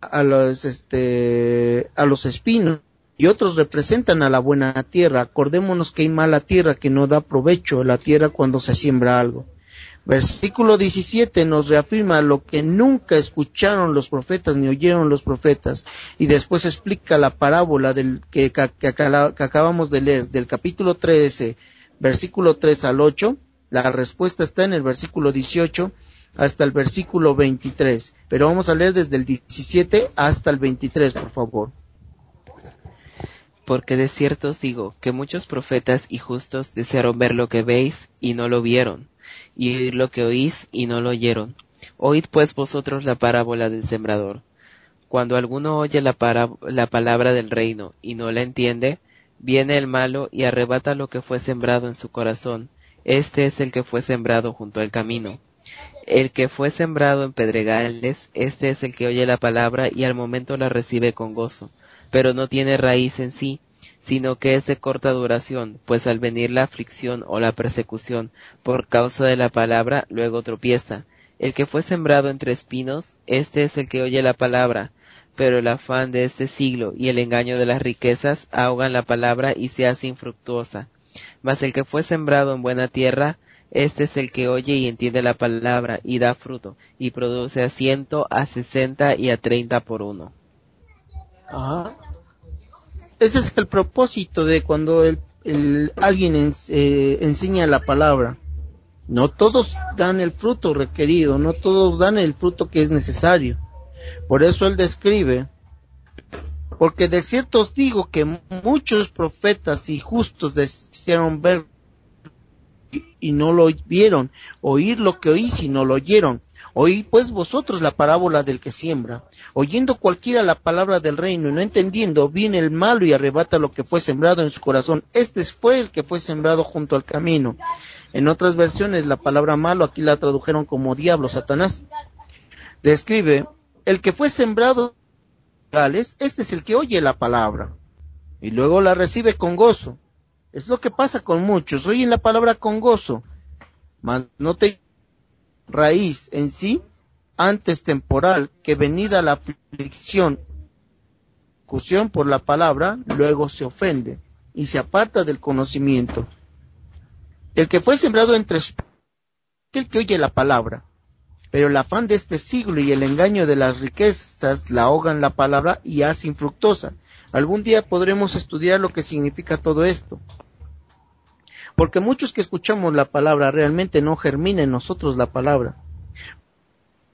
a los este a los espinos y otros representan a la buena tierra. Acordémonos que hay mala tierra que no da provecho la tierra cuando se siembra algo. Versículo 17 nos reafirma lo que nunca escucharon los profetas ni oyeron los profetas y después explica la parábola del que, que acabamos de leer del capítulo 13 versículo 3 al 8. La respuesta está en el versículo 18 hasta el versículo 23. Pero vamos a leer desde el 17 hasta el 23, por favor. Porque de cierto os digo que muchos profetas y justos desearon ver lo que veis y no lo vieron, y oír lo que oís y no lo oyeron. Oíd pues vosotros la parábola del sembrador. Cuando alguno oye la, la palabra del reino y no la entiende, Viene el malo y arrebata lo que fue sembrado en su corazón. Este es el que fue sembrado junto al camino. El que fue sembrado en pedregales, este es el que oye la palabra y al momento la recibe con gozo, pero no tiene raíz en sí, sino que es de corta duración, pues al venir la aflicción o la persecución por causa de la palabra, luego tropieza. El que fue sembrado entre espinos, este es el que oye la palabra, pero el afán de este siglo y el engaño de las riquezas ahogan la palabra y se hace infructuosa. Mas el que fue sembrado en buena tierra, este es el que oye y entiende la palabra y da fruto, y produce a ciento, a sesenta y a treinta por uno. Ese es el propósito de cuando el, alguien eh, enseña la palabra. No todos dan el fruto requerido, no todos dan el fruto que es necesario. Por eso él describe, porque de cierto os digo que muchos profetas y justos desearon ver y no lo vieron, oír lo que oí y no lo oyeron. Oí pues vosotros la parábola del que siembra. Oyendo cualquiera la palabra del reino y no entendiendo, viene el malo y arrebata lo que fue sembrado en su corazón. Este fue el que fue sembrado junto al camino. En otras versiones la palabra malo aquí la tradujeron como diablo, Satanás. Describe, el que fue sembrado este es el que oye la palabra y luego la recibe con gozo. Es lo que pasa con muchos, oyen la palabra con gozo, mas no te raíz en sí, antes temporal, que venida la aflicción, por la palabra, luego se ofende y se aparta del conocimiento. El que fue sembrado entre el que oye la palabra, pero el afán de este siglo y el engaño de las riquezas la ahogan la palabra y hace infructuosa. Algún día podremos estudiar lo que significa todo esto. Porque muchos que escuchamos la palabra realmente no germina en nosotros la palabra.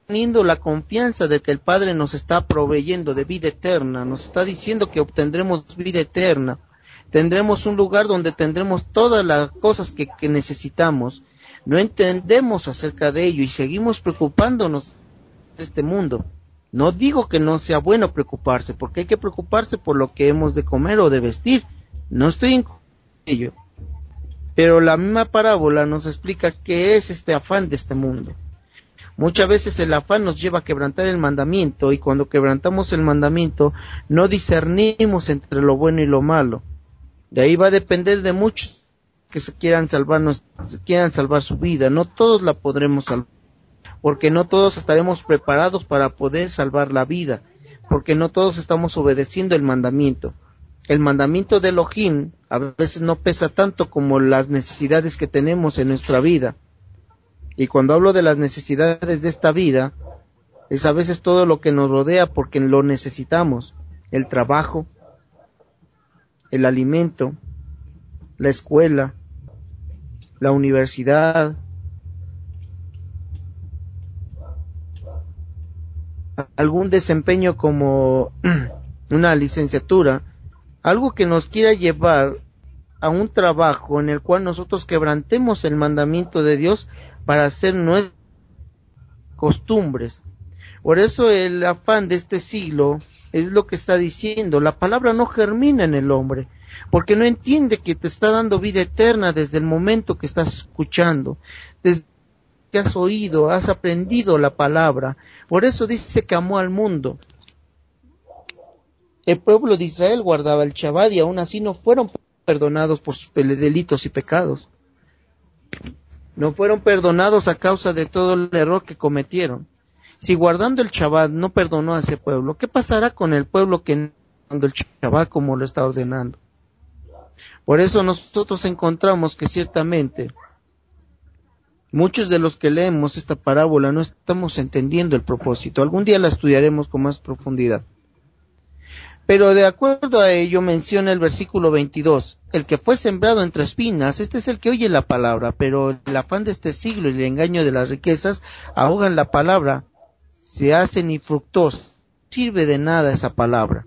Teniendo la confianza de que el Padre nos está proveyendo de vida eterna, nos está diciendo que obtendremos vida eterna, tendremos un lugar donde tendremos todas las cosas que, que necesitamos. No entendemos acerca de ello y seguimos preocupándonos de este mundo. No digo que no sea bueno preocuparse, porque hay que preocuparse por lo que hemos de comer o de vestir. No estoy en ello. Pero la misma parábola nos explica qué es este afán de este mundo. Muchas veces el afán nos lleva a quebrantar el mandamiento y cuando quebrantamos el mandamiento no discernimos entre lo bueno y lo malo. De ahí va a depender de muchos que quieran quieran salvar su vida. No todos la podremos salvar, porque no todos estaremos preparados para poder salvar la vida, porque no todos estamos obedeciendo el mandamiento el mandamiento de Elohim a veces no pesa tanto como las necesidades que tenemos en nuestra vida. Y cuando hablo de las necesidades de esta vida, es a veces todo lo que nos rodea porque lo necesitamos. El trabajo, el alimento, la escuela, la universidad, algún desempeño como una licenciatura, algo que nos quiera llevar a un trabajo en el cual nosotros quebrantemos el mandamiento de Dios para hacer nuestras costumbres. Por eso el afán de este siglo es lo que está diciendo. La palabra no germina en el hombre, porque no entiende que te está dando vida eterna desde el momento que estás escuchando, desde que has oído, has aprendido la palabra. Por eso dice que amó al mundo. El pueblo de Israel guardaba el Shabbat y aún así no fueron perdonados por sus delitos y pecados. No fueron perdonados a causa de todo el error que cometieron. Si guardando el Shabbat no perdonó a ese pueblo, ¿qué pasará con el pueblo que no guardando el Shabbat como lo está ordenando? Por eso nosotros encontramos que ciertamente muchos de los que leemos esta parábola no estamos entendiendo el propósito. Algún día la estudiaremos con más profundidad. Pero de acuerdo a ello menciona el versículo 22, el que fue sembrado entre espinas, este es el que oye la palabra, pero el afán de este siglo y el engaño de las riquezas ahogan la palabra, se hacen infructuosos, sirve de nada esa palabra.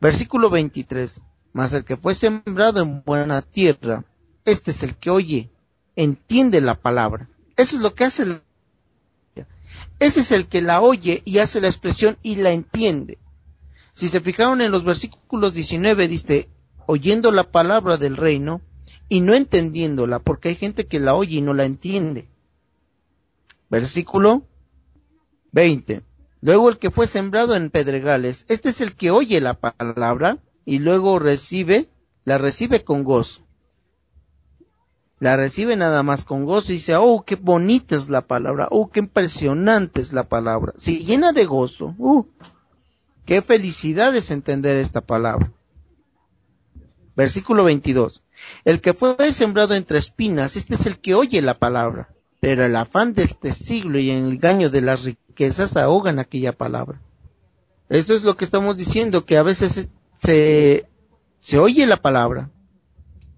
Versículo 23, mas el que fue sembrado en buena tierra, este es el que oye, entiende la palabra. Eso es lo que hace la ese es el que la oye y hace la expresión y la entiende. Si se fijaron en los versículos 19, dice, oyendo la palabra del reino y no entendiéndola, porque hay gente que la oye y no la entiende. Versículo 20. Luego el que fue sembrado en pedregales, este es el que oye la palabra y luego recibe, la recibe con gozo. La recibe nada más con gozo y dice, oh, qué bonita es la palabra, oh, qué impresionante es la palabra. Se llena de gozo, uh, qué felicidad es entender esta palabra. Versículo 22. El que fue sembrado entre espinas, este es el que oye la palabra, pero el afán de este siglo y el engaño de las riquezas ahogan aquella palabra. Esto es lo que estamos diciendo, que a veces se, se oye la palabra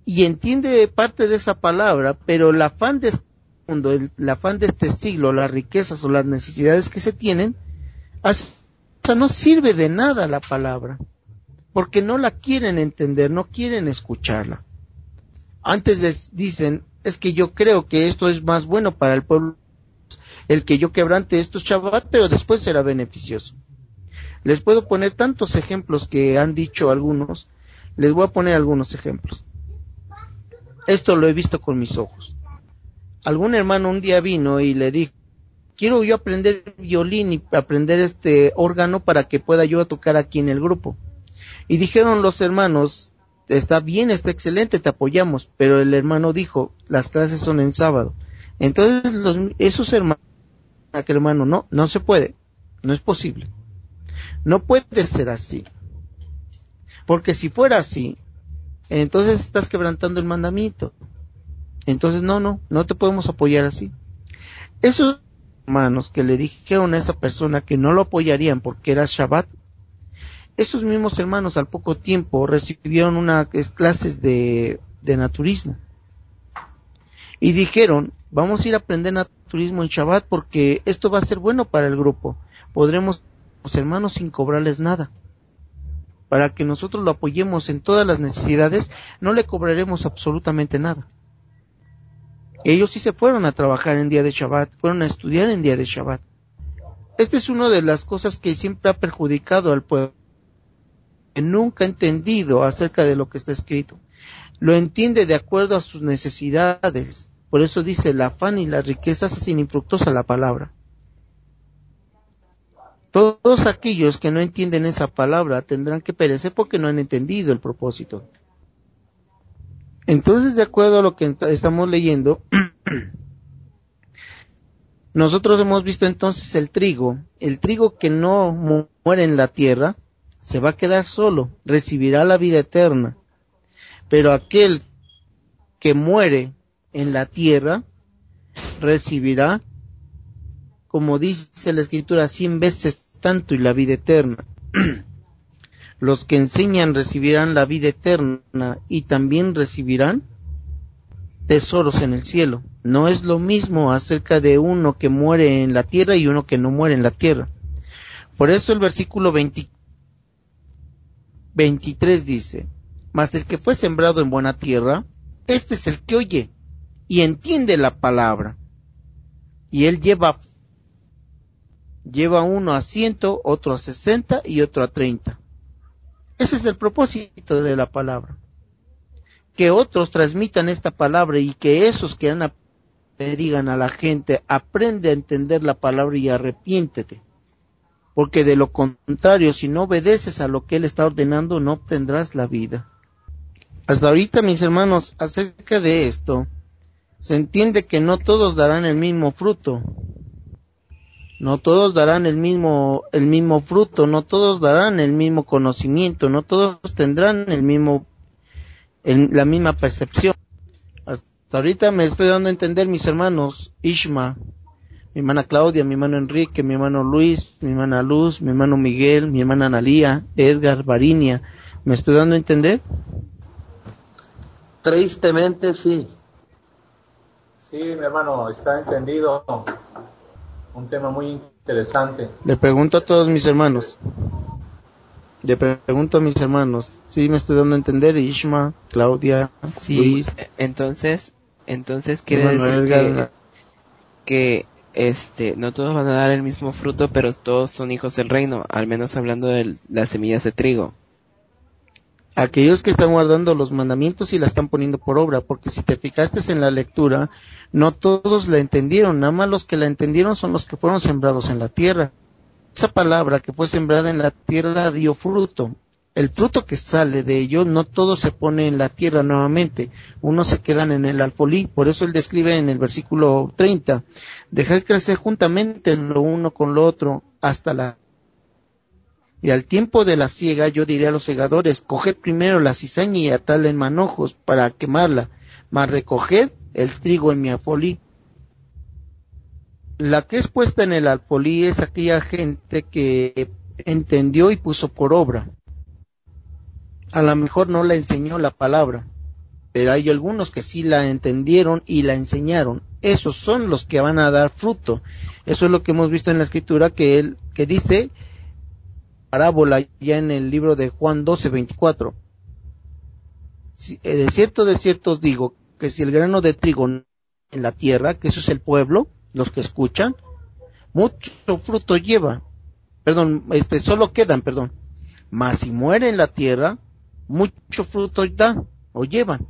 y entiende parte de esa palabra, pero el afán de este mundo, el, afán de este siglo, las riquezas o las necesidades que se tienen, o no sirve de nada la palabra, porque no la quieren entender, no quieren escucharla. Antes dicen, es que yo creo que esto es más bueno para el pueblo, el que yo quebrante estos Shabbat, pero después será beneficioso. Les puedo poner tantos ejemplos que han dicho algunos, les voy a poner algunos ejemplos. Esto lo he visto con mis ojos. Algún hermano un día vino y le dijo, quiero yo aprender violín y aprender este órgano para que pueda yo tocar aquí en el grupo. Y dijeron los hermanos, está bien, está excelente, te apoyamos, pero el hermano dijo, las clases son en sábado. Entonces los, esos hermanos, aquel hermano, no, no se puede, no es posible. No puede ser así. Porque si fuera así, entonces estás quebrantando el mandamiento. Entonces no, no, no te podemos apoyar así. Esos hermanos que le dijeron a esa persona que no lo apoyarían porque era Shabbat, esos mismos hermanos al poco tiempo recibieron unas clases de, de naturismo. Y dijeron, vamos a ir a aprender naturismo en Shabbat porque esto va a ser bueno para el grupo. Podremos los hermanos sin cobrarles nada. Para que nosotros lo apoyemos en todas las necesidades, no le cobraremos absolutamente nada. Ellos sí se fueron a trabajar en día de Shabbat, fueron a estudiar en día de Shabbat. Esta es una de las cosas que siempre ha perjudicado al pueblo, que nunca ha entendido acerca de lo que está escrito. Lo entiende de acuerdo a sus necesidades. Por eso dice, el afán y las riquezas hacen infructuosa la palabra. Todos aquellos que no entienden esa palabra tendrán que perecer porque no han entendido el propósito. Entonces, de acuerdo a lo que estamos leyendo, nosotros hemos visto entonces el trigo, el trigo que no muere en la tierra, se va a quedar solo, recibirá la vida eterna. Pero aquel que muere en la tierra, recibirá como dice la escritura, cien veces tanto y la vida eterna. Los que enseñan recibirán la vida eterna y también recibirán tesoros en el cielo. No es lo mismo acerca de uno que muere en la tierra y uno que no muere en la tierra. Por eso el versículo 23 dice, Mas el que fue sembrado en buena tierra, este es el que oye y entiende la palabra. Y él lleva lleva uno a ciento, otro a sesenta y otro a treinta. Ese es el propósito de la palabra. Que otros transmitan esta palabra y que esos que han digan a la gente, aprende a entender la palabra y arrepiéntete. Porque de lo contrario, si no obedeces a lo que Él está ordenando, no obtendrás la vida. Hasta ahorita, mis hermanos, acerca de esto, se entiende que no todos darán el mismo fruto, no todos darán el mismo, el mismo fruto, no todos darán el mismo conocimiento, no todos tendrán el mismo, la misma percepción. Hasta ahorita me estoy dando a entender mis hermanos, Ishma, mi hermana Claudia, mi hermano Enrique, mi hermano Luis, mi hermana Luz, mi hermano Miguel, mi hermana Analía, Edgar, Varinia, ¿me estoy dando a entender? Tristemente sí. Sí, mi hermano, está entendido un tema muy interesante. Le pregunto a todos mis hermanos. Le pregunto a mis hermanos. Sí, me estoy dando a entender. Ishma, Claudia, sí, Entonces, entonces quiere decir que, que este, no todos van a dar el mismo fruto, pero todos son hijos del reino, al menos hablando de las semillas de trigo. Aquellos que están guardando los mandamientos y la están poniendo por obra, porque si te fijaste en la lectura, no todos la entendieron, nada más los que la entendieron son los que fueron sembrados en la tierra. Esa palabra que fue sembrada en la tierra dio fruto. El fruto que sale de ello, no todo se pone en la tierra nuevamente, unos se quedan en el alfolí, por eso él describe en el versículo 30, dejar crecer juntamente lo uno con lo otro hasta la y al tiempo de la siega yo diré a los segadores, coged primero la cizaña y atadla en manojos para quemarla, mas recoged el trigo en mi alfolí. La que es puesta en el alfolí es aquella gente que entendió y puso por obra. A lo mejor no la enseñó la palabra, pero hay algunos que sí la entendieron y la enseñaron. Esos son los que van a dar fruto. Eso es lo que hemos visto en la escritura que él que dice parábola ya en el libro de Juan 12, 24. Eh, de cierto, de cierto os digo que si el grano de trigo en la tierra, que eso es el pueblo, los que escuchan, mucho fruto lleva. Perdón, este, solo quedan, perdón. Mas si muere en la tierra, mucho fruto da o llevan.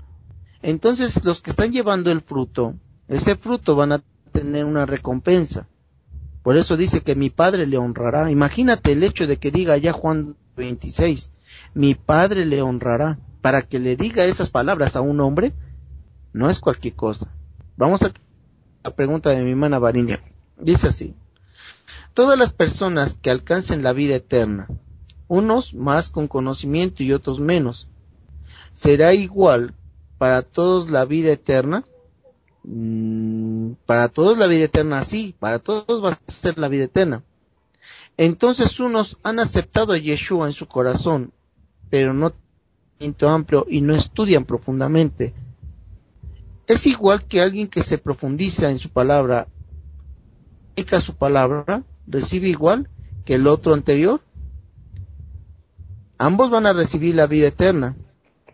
Entonces los que están llevando el fruto, ese fruto van a tener una recompensa. Por eso dice que mi padre le honrará. Imagínate el hecho de que diga ya Juan 26, mi padre le honrará. Para que le diga esas palabras a un hombre, no es cualquier cosa. Vamos a la pregunta de mi hermana Varinia. Dice así, todas las personas que alcancen la vida eterna, unos más con conocimiento y otros menos, ¿será igual para todos la vida eterna? Mm, para todos la vida eterna, sí, para todos va a ser la vida eterna. Entonces unos han aceptado a Yeshua en su corazón, pero no amplio y no estudian profundamente. Es igual que alguien que se profundiza en su palabra, aplica su palabra, recibe igual que el otro anterior. Ambos van a recibir la vida eterna,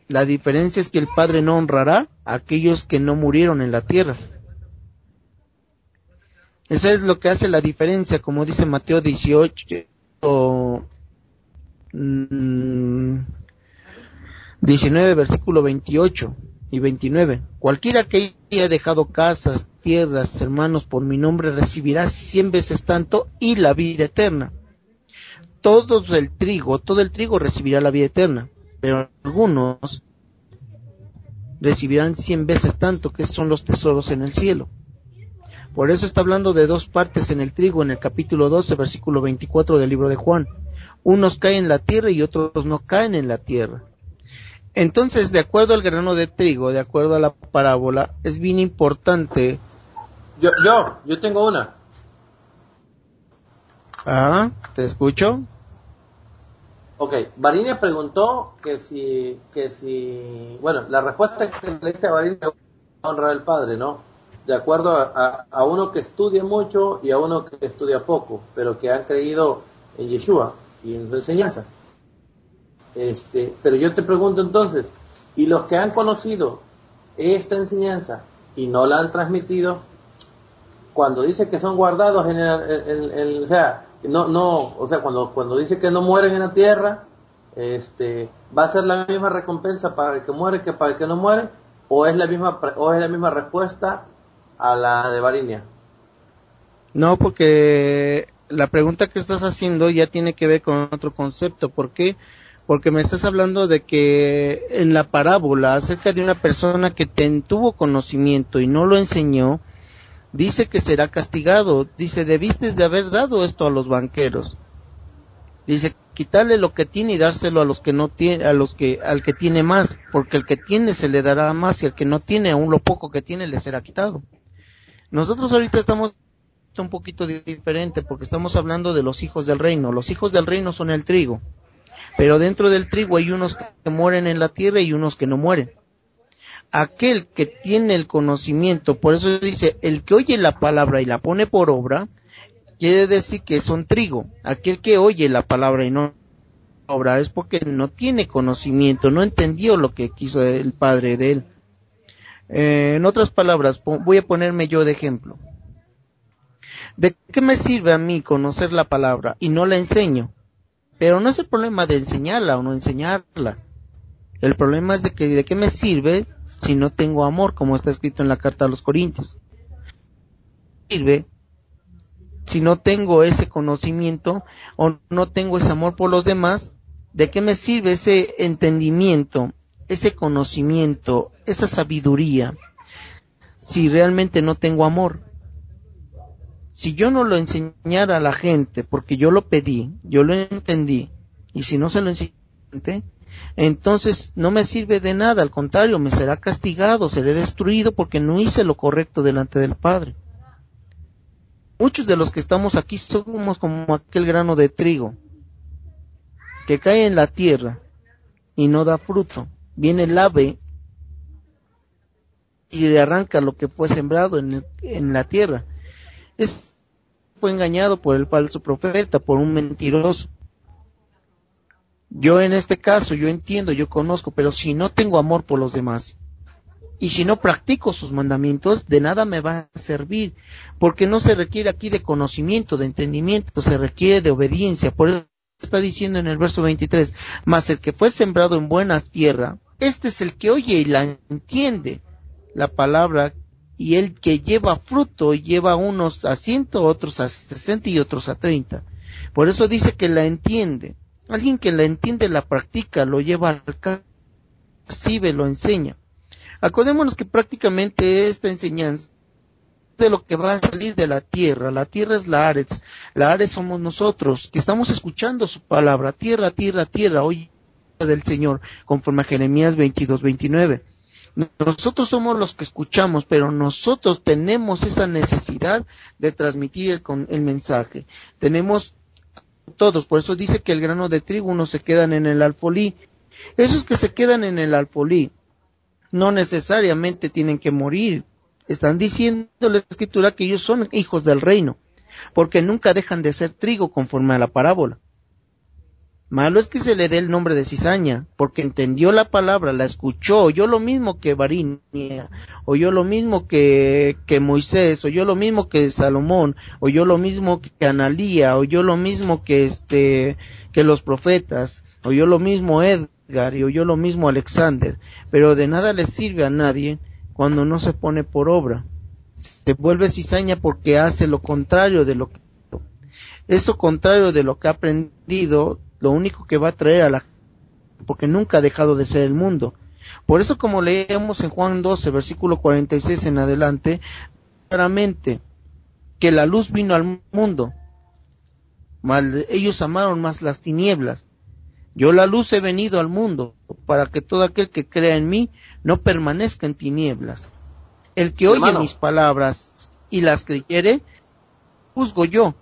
la diferencia es que el Padre no honrará aquellos que no murieron en la tierra. Eso es lo que hace la diferencia, como dice Mateo 18, 19, mm, versículo 28 y 29. Cualquiera que haya dejado casas, tierras, hermanos por mi nombre recibirá cien veces tanto y la vida eterna. Todo el trigo, todo el trigo recibirá la vida eterna pero algunos recibirán cien veces tanto que son los tesoros en el cielo. Por eso está hablando de dos partes en el trigo en el capítulo 12, versículo 24 del libro de Juan. Unos caen en la tierra y otros no caen en la tierra. Entonces, de acuerdo al grano de trigo, de acuerdo a la parábola, es bien importante. Yo, yo, yo tengo una. Ah, te escucho. Ok, Barinia preguntó que si, que si, bueno, la respuesta que le diste a Barinia honra al padre, ¿no? De acuerdo a, a, uno que estudia mucho y a uno que estudia poco, pero que han creído en Yeshua y en su enseñanza. Este, pero yo te pregunto entonces, ¿y los que han conocido esta enseñanza y no la han transmitido, cuando dice que son guardados en el, en, o sea, no, no, o sea, cuando, cuando dice que no mueren en la tierra, este, va a ser la misma recompensa para el que muere que para el que no muere, o es la misma, o es la misma respuesta a la de Varinia. No, porque la pregunta que estás haciendo ya tiene que ver con otro concepto. ¿Por qué? Porque me estás hablando de que en la parábola acerca de una persona que tuvo conocimiento y no lo enseñó, dice que será castigado, dice, debiste de haber dado esto a los banqueros. Dice, quitarle lo que tiene y dárselo a los que no tiene, a los que, al que tiene más, porque el que tiene se le dará más y el que no tiene, aún lo poco que tiene le será quitado. Nosotros ahorita estamos un poquito diferente porque estamos hablando de los hijos del reino. Los hijos del reino son el trigo. Pero dentro del trigo hay unos que mueren en la tierra y unos que no mueren aquel que tiene el conocimiento, por eso dice, el que oye la palabra y la pone por obra, quiere decir que son trigo. Aquel que oye la palabra y no obra es porque no tiene conocimiento, no entendió lo que quiso el Padre de él. Eh, en otras palabras, voy a ponerme yo de ejemplo. ¿De qué me sirve a mí conocer la palabra y no la enseño? Pero no es el problema de enseñarla o no enseñarla El problema es de que de qué me sirve si no tengo amor, como está escrito en la carta a los Corintios. Sirve si no tengo ese conocimiento o no tengo ese amor por los demás, ¿de qué me sirve ese entendimiento, ese conocimiento, esa sabiduría si realmente no tengo amor? Si yo no lo enseñara a la gente porque yo lo pedí, yo lo entendí, y si no se lo enseñé, entonces no me sirve de nada, al contrario, me será castigado, seré destruido porque no hice lo correcto delante del Padre. Muchos de los que estamos aquí somos como aquel grano de trigo que cae en la tierra y no da fruto. Viene el ave y le arranca lo que fue sembrado en, en la tierra. Es, fue engañado por el falso profeta, por un mentiroso. Yo en este caso, yo entiendo, yo conozco, pero si no tengo amor por los demás y si no practico sus mandamientos, de nada me va a servir, porque no se requiere aquí de conocimiento, de entendimiento, se requiere de obediencia. Por eso está diciendo en el verso 23, mas el que fue sembrado en buena tierra, este es el que oye y la entiende la palabra y el que lleva fruto lleva unos a ciento, otros a sesenta y otros a treinta. Por eso dice que la entiende. Alguien que la entiende, la practica, lo lleva al caso, recibe, lo enseña. Acordémonos que prácticamente esta enseñanza de lo que va a salir de la tierra. La tierra es la Ares. La Ares somos nosotros, que estamos escuchando su palabra. Tierra, tierra, tierra, hoy del Señor, conforme a Jeremías 22, 29. Nosotros somos los que escuchamos, pero nosotros tenemos esa necesidad de transmitir el mensaje. Tenemos todos. Por eso dice que el grano de trigo no se quedan en el alfolí. Esos que se quedan en el alfolí no necesariamente tienen que morir. Están diciendo la escritura que ellos son hijos del reino, porque nunca dejan de ser trigo conforme a la parábola. Malo es que se le dé el nombre de cizaña, porque entendió la palabra, la escuchó, oyó lo mismo que Barinia, oyó lo mismo que, que Moisés, oyó lo mismo que Salomón, oyó lo mismo que Analía, oyó lo mismo que este, que los profetas, oyó lo mismo Edgar y oyó lo mismo Alexander, pero de nada le sirve a nadie cuando no se pone por obra. Se vuelve cizaña porque hace lo contrario de lo que eso contrario de lo que ha aprendido lo único que va a traer a la porque nunca ha dejado de ser el mundo. Por eso como leemos en Juan 12, versículo 46 en adelante, claramente que la luz vino al mundo, mal, ellos amaron más las tinieblas. Yo la luz he venido al mundo para que todo aquel que crea en mí no permanezca en tinieblas. El que oye mis palabras y las creyere, juzgo yo,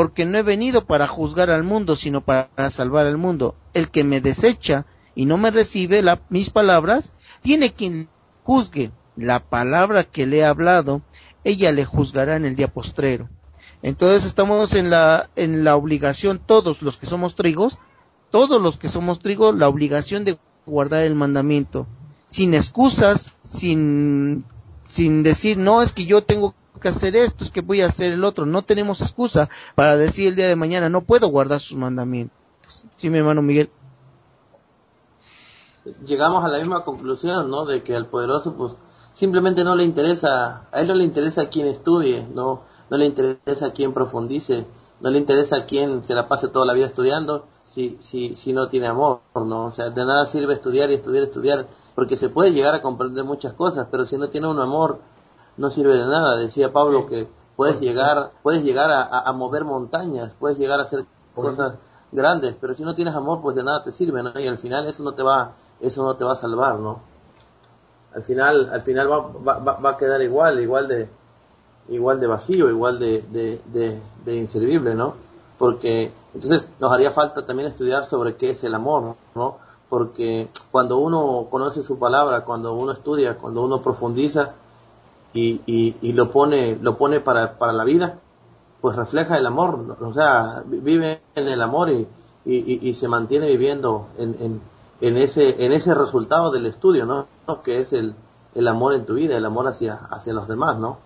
porque no he venido para juzgar al mundo, sino para salvar al mundo. El que me desecha y no me recibe mis palabras, tiene quien juzgue la palabra que le he hablado, ella le juzgará en el día postrero. Entonces estamos en la, en la obligación, todos los que somos trigos, todos los que somos trigos, la obligación de guardar el mandamiento, sin excusas, sin, sin decir, no, es que yo tengo que hacer esto, es que voy a hacer el otro. No tenemos excusa para decir el día de mañana, no puedo guardar sus mandamientos. Sí, mi hermano Miguel. Llegamos a la misma conclusión, ¿no? De que al poderoso, pues, simplemente no le interesa, a él no le interesa a quien estudie, no, no le interesa a quien profundice, no le interesa a quien se la pase toda la vida estudiando, si, si, si no tiene amor, ¿no? O sea, de nada sirve estudiar y estudiar, estudiar, porque se puede llegar a comprender muchas cosas, pero si no tiene un amor, no sirve de nada. Decía Pablo que puedes llegar, puedes llegar a, mover montañas, puedes llegar a hacer cosas grandes, pero si no tienes amor, pues de nada te sirve, ¿no? Y al final eso no te va, eso no te va a salvar, ¿no? Al final, al final va, va, va a quedar igual, igual de, igual de vacío, igual de, de, de, inservible, ¿no? Porque entonces nos haría falta también estudiar sobre qué es el amor, ¿no? Porque cuando uno conoce su palabra, cuando uno estudia, cuando uno profundiza, y, y, y lo pone lo pone para, para la vida pues refleja el amor o sea vive en el amor y, y, y se mantiene viviendo en, en, en, ese en ese resultado del estudio no que es el, el amor en tu vida el amor hacia hacia los demás no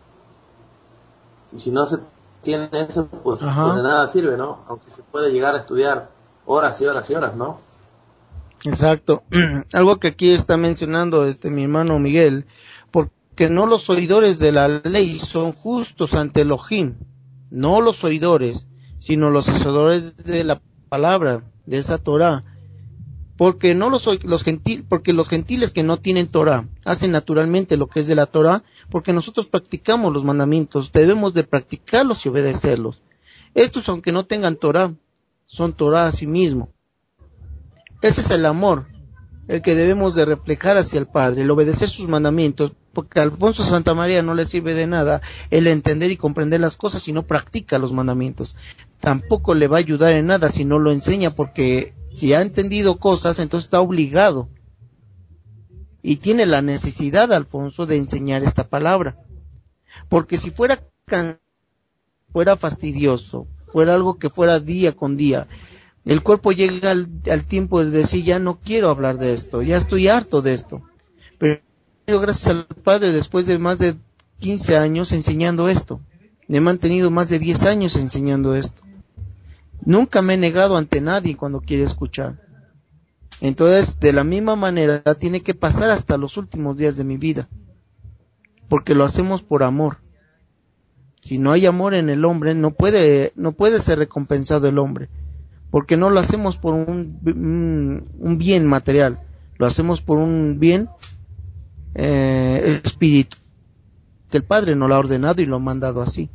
y si no se tiene eso pues, pues de nada sirve no aunque se puede llegar a estudiar horas y horas y horas no Exacto. Algo que aquí está mencionando este mi hermano Miguel, porque no los oidores de la ley son justos ante Elohim, no los oidores, sino los hacedores de la palabra, de esa Torah. Porque no los, los gentil, porque los gentiles que no tienen Torah hacen naturalmente lo que es de la Torah, porque nosotros practicamos los mandamientos, debemos de practicarlos y obedecerlos. Estos, aunque no tengan Torah, son Torah a sí mismo. Ese es el amor, el que debemos de reflejar hacia el Padre, el obedecer sus mandamientos, porque a Alfonso Santa María no le sirve de nada el entender y comprender las cosas si no practica los mandamientos. Tampoco le va a ayudar en nada si no lo enseña, porque si ha entendido cosas, entonces está obligado. Y tiene la necesidad, Alfonso, de enseñar esta palabra. Porque si fuera, fuera fastidioso, fuera algo que fuera día con día, el cuerpo llega al, tiempo de decir, ya no quiero hablar de esto, ya estoy harto de esto. Gracias al Padre, después de más de 15 años enseñando esto, me he mantenido más de 10 años enseñando esto. Nunca me he negado ante nadie cuando quiere escuchar. Entonces, de la misma manera, tiene que pasar hasta los últimos días de mi vida. Porque lo hacemos por amor. Si no hay amor en el hombre, no puede, no puede ser recompensado el hombre porque no lo hacemos por un, un, bien material, lo hacemos por un bien eh, espíritu, que el Padre no lo ha ordenado y lo ha mandado así.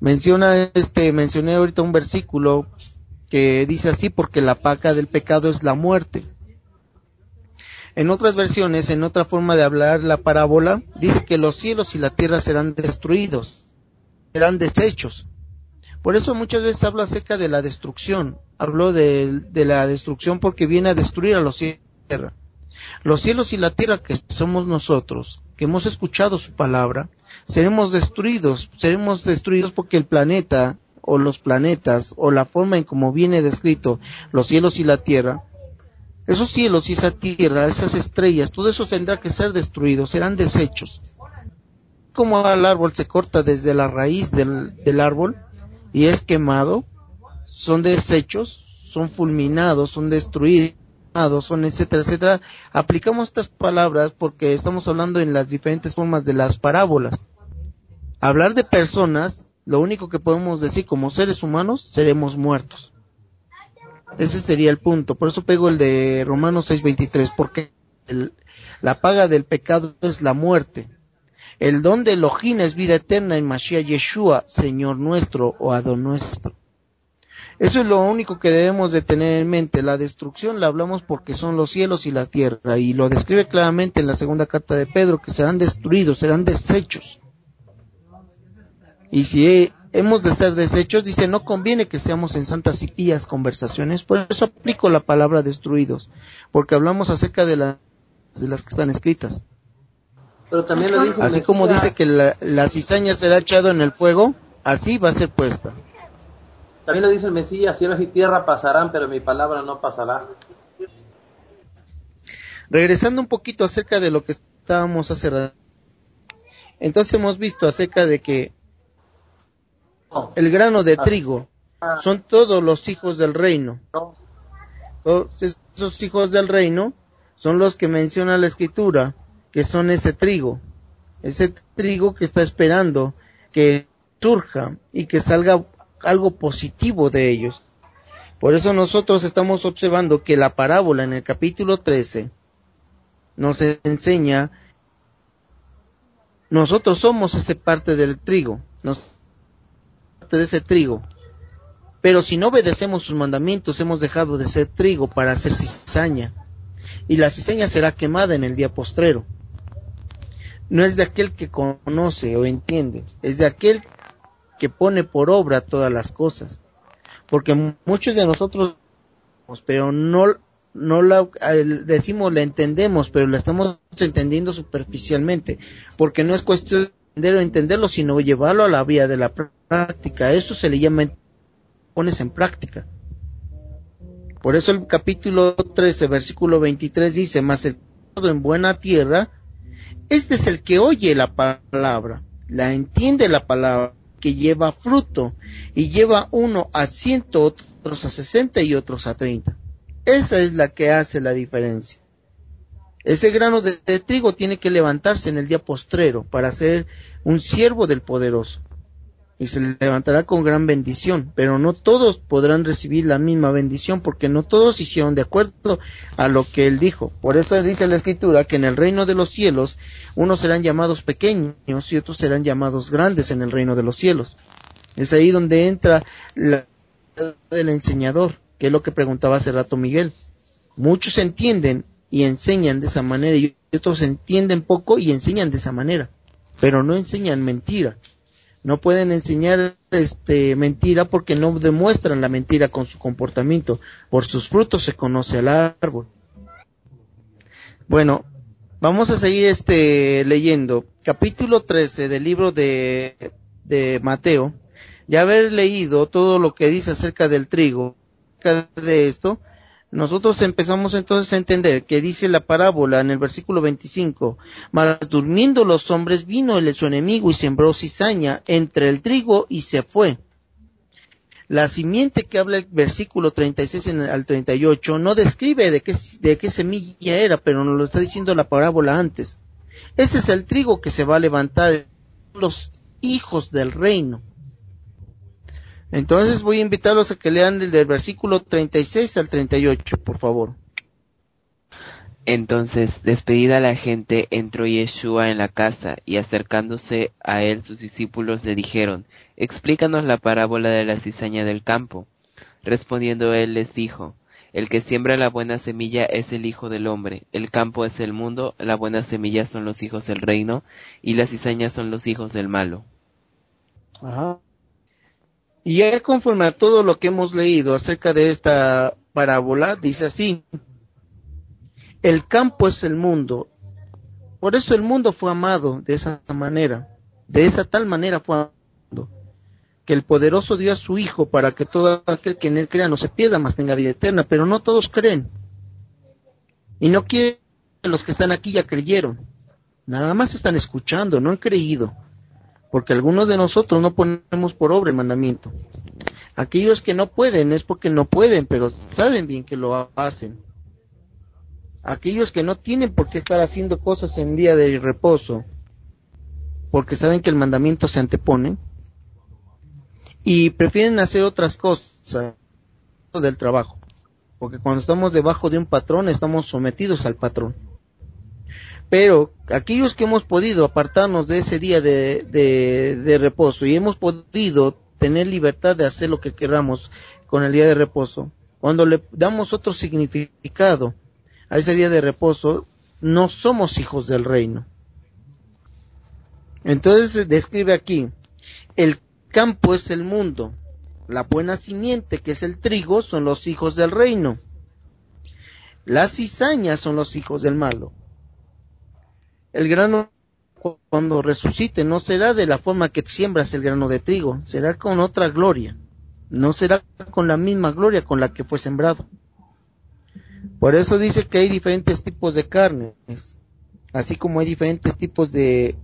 Menciona este, mencioné ahorita un versículo que dice así porque la paca del pecado es la muerte. En otras versiones, en otra forma de hablar la parábola, dice que los cielos y la tierra serán destruidos, serán deshechos. Por eso muchas veces hablo acerca de la destrucción. Hablo de, la destrucción porque viene a destruir a los cielos y la tierra. Los cielos y la tierra que somos nosotros, que hemos escuchado su palabra, seremos destruidos. Seremos destruidos porque el planeta o los planetas o la forma en como viene descrito los cielos y la tierra, esos cielos y esa tierra, esas estrellas, todo eso tendrá que ser destruido, serán desechos. Como el árbol se corta desde la raíz del árbol, y es quemado, son desechos, son fulminados, son destruidos, son etcétera, etcétera. Aplicamos estas palabras porque estamos hablando en las diferentes formas de las parábolas. Hablar de personas, lo único que podemos decir como seres humanos, seremos muertos. Ese sería el punto. Por eso pego el de Romanos 6:23, porque la paga del pecado es la muerte. El don de Elohim es vida eterna en Mashiach Yeshua, Señor nuestro o Adon nuestro. Eso es lo único que debemos de tener en mente. La destrucción la hablamos porque son los cielos y la tierra y lo describe claramente en la segunda carta de Pedro que serán destruidos, serán deshechos. Y si hemos de ser deshechos, dice, no conviene que seamos en santas y pías conversaciones, por eso aplico la palabra destruidos, porque hablamos acerca de, de las que están escritas. Pero también lo Así como dice que la, cizaña será echado en el fuego, así va a ser puesta. También lo dice el Mesías, cielos y tierra pasarán, pero mi palabra no pasará. Regresando un poquito acerca de lo que estábamos hace Entonces hemos visto acerca de que el grano de trigo son todos los hijos del reino. Todos esos hijos del reino son los que menciona la escritura que son ese trigo, ese trigo que está esperando que surja y que salga algo positivo de ellos. Por eso nosotros estamos observando que la parábola en el capítulo 13 nos enseña, nosotros somos ese parte del trigo, parte de ese trigo. Pero si no obedecemos sus mandamientos, hemos dejado de ser trigo para hacer cizaña. Y la cizaña será quemada en el día postrero no es de aquel que conoce o entiende, es de aquel que pone por obra todas las cosas. Porque muchos de nosotros, pero no, no la decimos, la entendemos, pero la estamos entendiendo superficialmente, porque no es cuestión de entender o entenderlo, sino llevarlo a la vía de la práctica. Eso se le llama pones en práctica. Por eso el capítulo 13, versículo 23 dice, más el en buena tierra, este es el que oye la palabra, la entiende la palabra, que lleva fruto, y lleva uno a ciento, otros a sesenta y otros a treinta. Esa es la que hace la diferencia. Ese grano de, trigo tiene que levantarse en el día postrero para ser un siervo del poderoso. Y se levantará con gran bendición, pero no todos podrán recibir la misma bendición porque no todos hicieron de acuerdo a lo que él dijo. Por eso dice la escritura que en el reino de los cielos unos serán llamados pequeños y otros serán llamados grandes en el reino de los cielos. Es ahí donde entra la del enseñador, que es lo que preguntaba hace rato Miguel. Muchos entienden y enseñan de esa manera y otros entienden poco y enseñan de esa manera, pero no enseñan mentira. No pueden enseñar este mentira porque no demuestran la mentira con su comportamiento. Por sus frutos se conoce al árbol. Bueno, vamos a seguir este leyendo. Capítulo 13 del libro de, de Mateo. Ya haber leído todo lo que dice acerca del trigo, acerca de esto, nosotros empezamos entonces a entender que dice la parábola en el versículo 25, mas durmiendo los hombres vino el su enemigo y sembró cizaña entre el trigo y se fue. La simiente que habla el versículo 36 al 38 no describe de qué, de qué semilla era, pero nos lo está diciendo la parábola antes. Ese es el trigo que se va a levantar los hijos del reino. Entonces voy a invitarlos a que lean el del versículo 36 al 38, por favor. Entonces, despedida la gente, entró Yeshua en la casa, y acercándose a él sus discípulos le dijeron, Explícanos la parábola de la cizaña del campo. Respondiendo él les dijo, El que siembra la buena semilla es el Hijo del Hombre, el campo es el mundo, la buena semilla son los hijos del reino, y las cizañas son los hijos del malo. Ajá. Y ya conforme a todo lo que hemos leído acerca de esta parábola, dice así, el campo es el mundo. Por eso el mundo fue amado de esa manera, de esa tal manera fue amado, que el poderoso dio a su Hijo para que todo aquel que en él crea no se pierda, mas tenga vida eterna, pero no todos creen. Y no quieren los que están aquí ya creyeron, nada más están escuchando, no han creído porque algunos de nosotros no ponemos por obra el mandamiento. Aquellos que no pueden es porque no pueden, pero saben bien que lo hacen. Aquellos que no tienen por qué estar haciendo cosas en día de reposo, porque saben que el mandamiento se antepone, y prefieren hacer otras cosas del trabajo, porque cuando estamos debajo de un patrón estamos sometidos al patrón. Pero aquellos que hemos podido apartarnos de ese día de, reposo y hemos podido tener libertad de hacer lo que queramos con el día de reposo, cuando le damos otro significado a ese día de reposo, no somos hijos del reino. Entonces describe aquí, el campo es el mundo, la buena simiente que es el trigo son los hijos del reino, las cizañas son los hijos del malo el grano cuando resucite no será de la forma que siembras el grano de trigo, será con otra gloria, no será con la misma gloria con la que fue sembrado. Por eso dice que hay diferentes tipos de carnes, así como hay diferentes tipos de,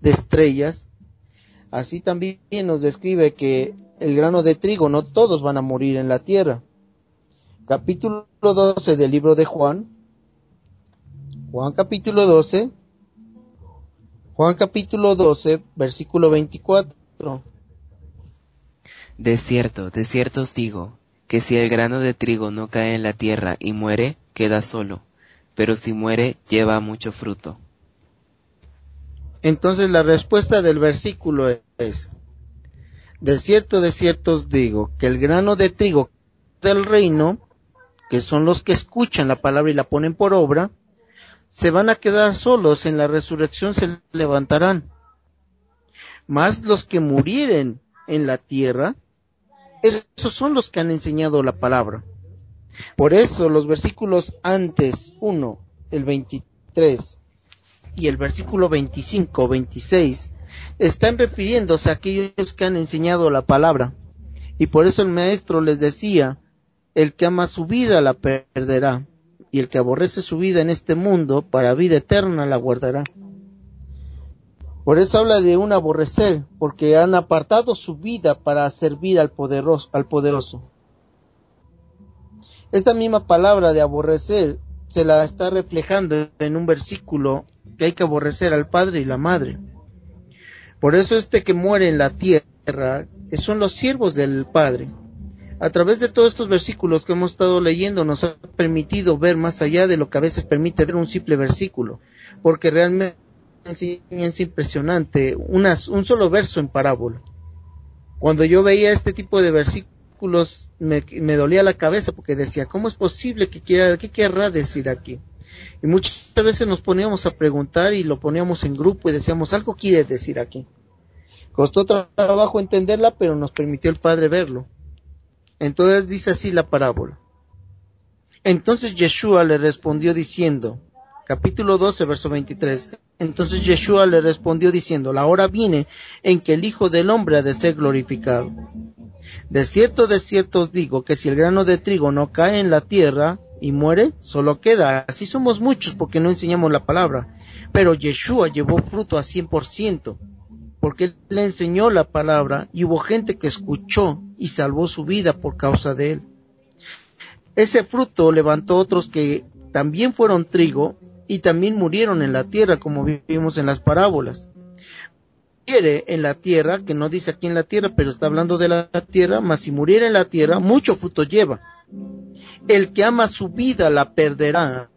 de estrellas, así también nos describe que el grano de trigo no todos van a morir en la tierra. Capítulo 12 del libro de Juan, Juan capítulo 12, Juan capítulo 12, versículo 24. De cierto, de cierto os digo, que si el grano de trigo no cae en la tierra y muere, queda solo, pero si muere, lleva mucho fruto. Entonces la respuesta del versículo es, de cierto, de cierto os digo, que el grano de trigo del reino, que son los que escuchan la palabra y la ponen por obra, se van a quedar solos, en la resurrección se levantarán. Mas los que murieren en la tierra, esos son los que han enseñado la palabra. Por eso los versículos antes, 1, el 23 y el versículo 25, 26, están refiriéndose a aquellos que han enseñado la palabra. Y por eso el maestro les decía, el que ama su vida la perderá, y el que aborrece su vida en este mundo, para vida eterna la guardará. Por eso habla de un aborrecer, porque han apartado su vida para servir al poderoso. Al poderoso. Esta misma palabra de aborrecer se la está reflejando en un versículo que hay que aborrecer al padre y la madre. Por eso este que muere en la tierra son los siervos del Padre. A través de todos estos versículos que hemos estado leyendo nos ha permitido ver más allá de lo que a veces permite ver un simple versículo, porque realmente es impresionante, un solo verso en parábola. Cuando yo veía este tipo de versículos me, me dolía la cabeza porque decía, ¿cómo es posible que quiera, qué querrá decir aquí? Y muchas veces nos poníamos a preguntar y lo poníamos en grupo y decíamos, algo quiere decir aquí. Costó trabajo entenderla, pero nos permitió el Padre verlo. Entonces dice así la parábola. Entonces Yeshua le respondió diciendo, capítulo 12, verso 23. Entonces Yeshua le respondió diciendo, la hora viene en que el Hijo del Hombre ha de ser glorificado. De cierto, de cierto os digo que si el grano de trigo no cae en la tierra y muere, solo queda. Así somos muchos porque no enseñamos la palabra. Pero Yeshua llevó fruto a cien por ciento, porque él le enseñó la palabra y hubo gente que escuchó y salvó su vida por causa de él. Ese fruto levantó otros que también fueron trigo y también murieron en la tierra, como vimos en las parábolas. Muere en la tierra, que no dice aquí en la tierra, pero está hablando de la tierra, mas si muriera en la tierra, mucho fruto lleva. El que ama su vida la perderá.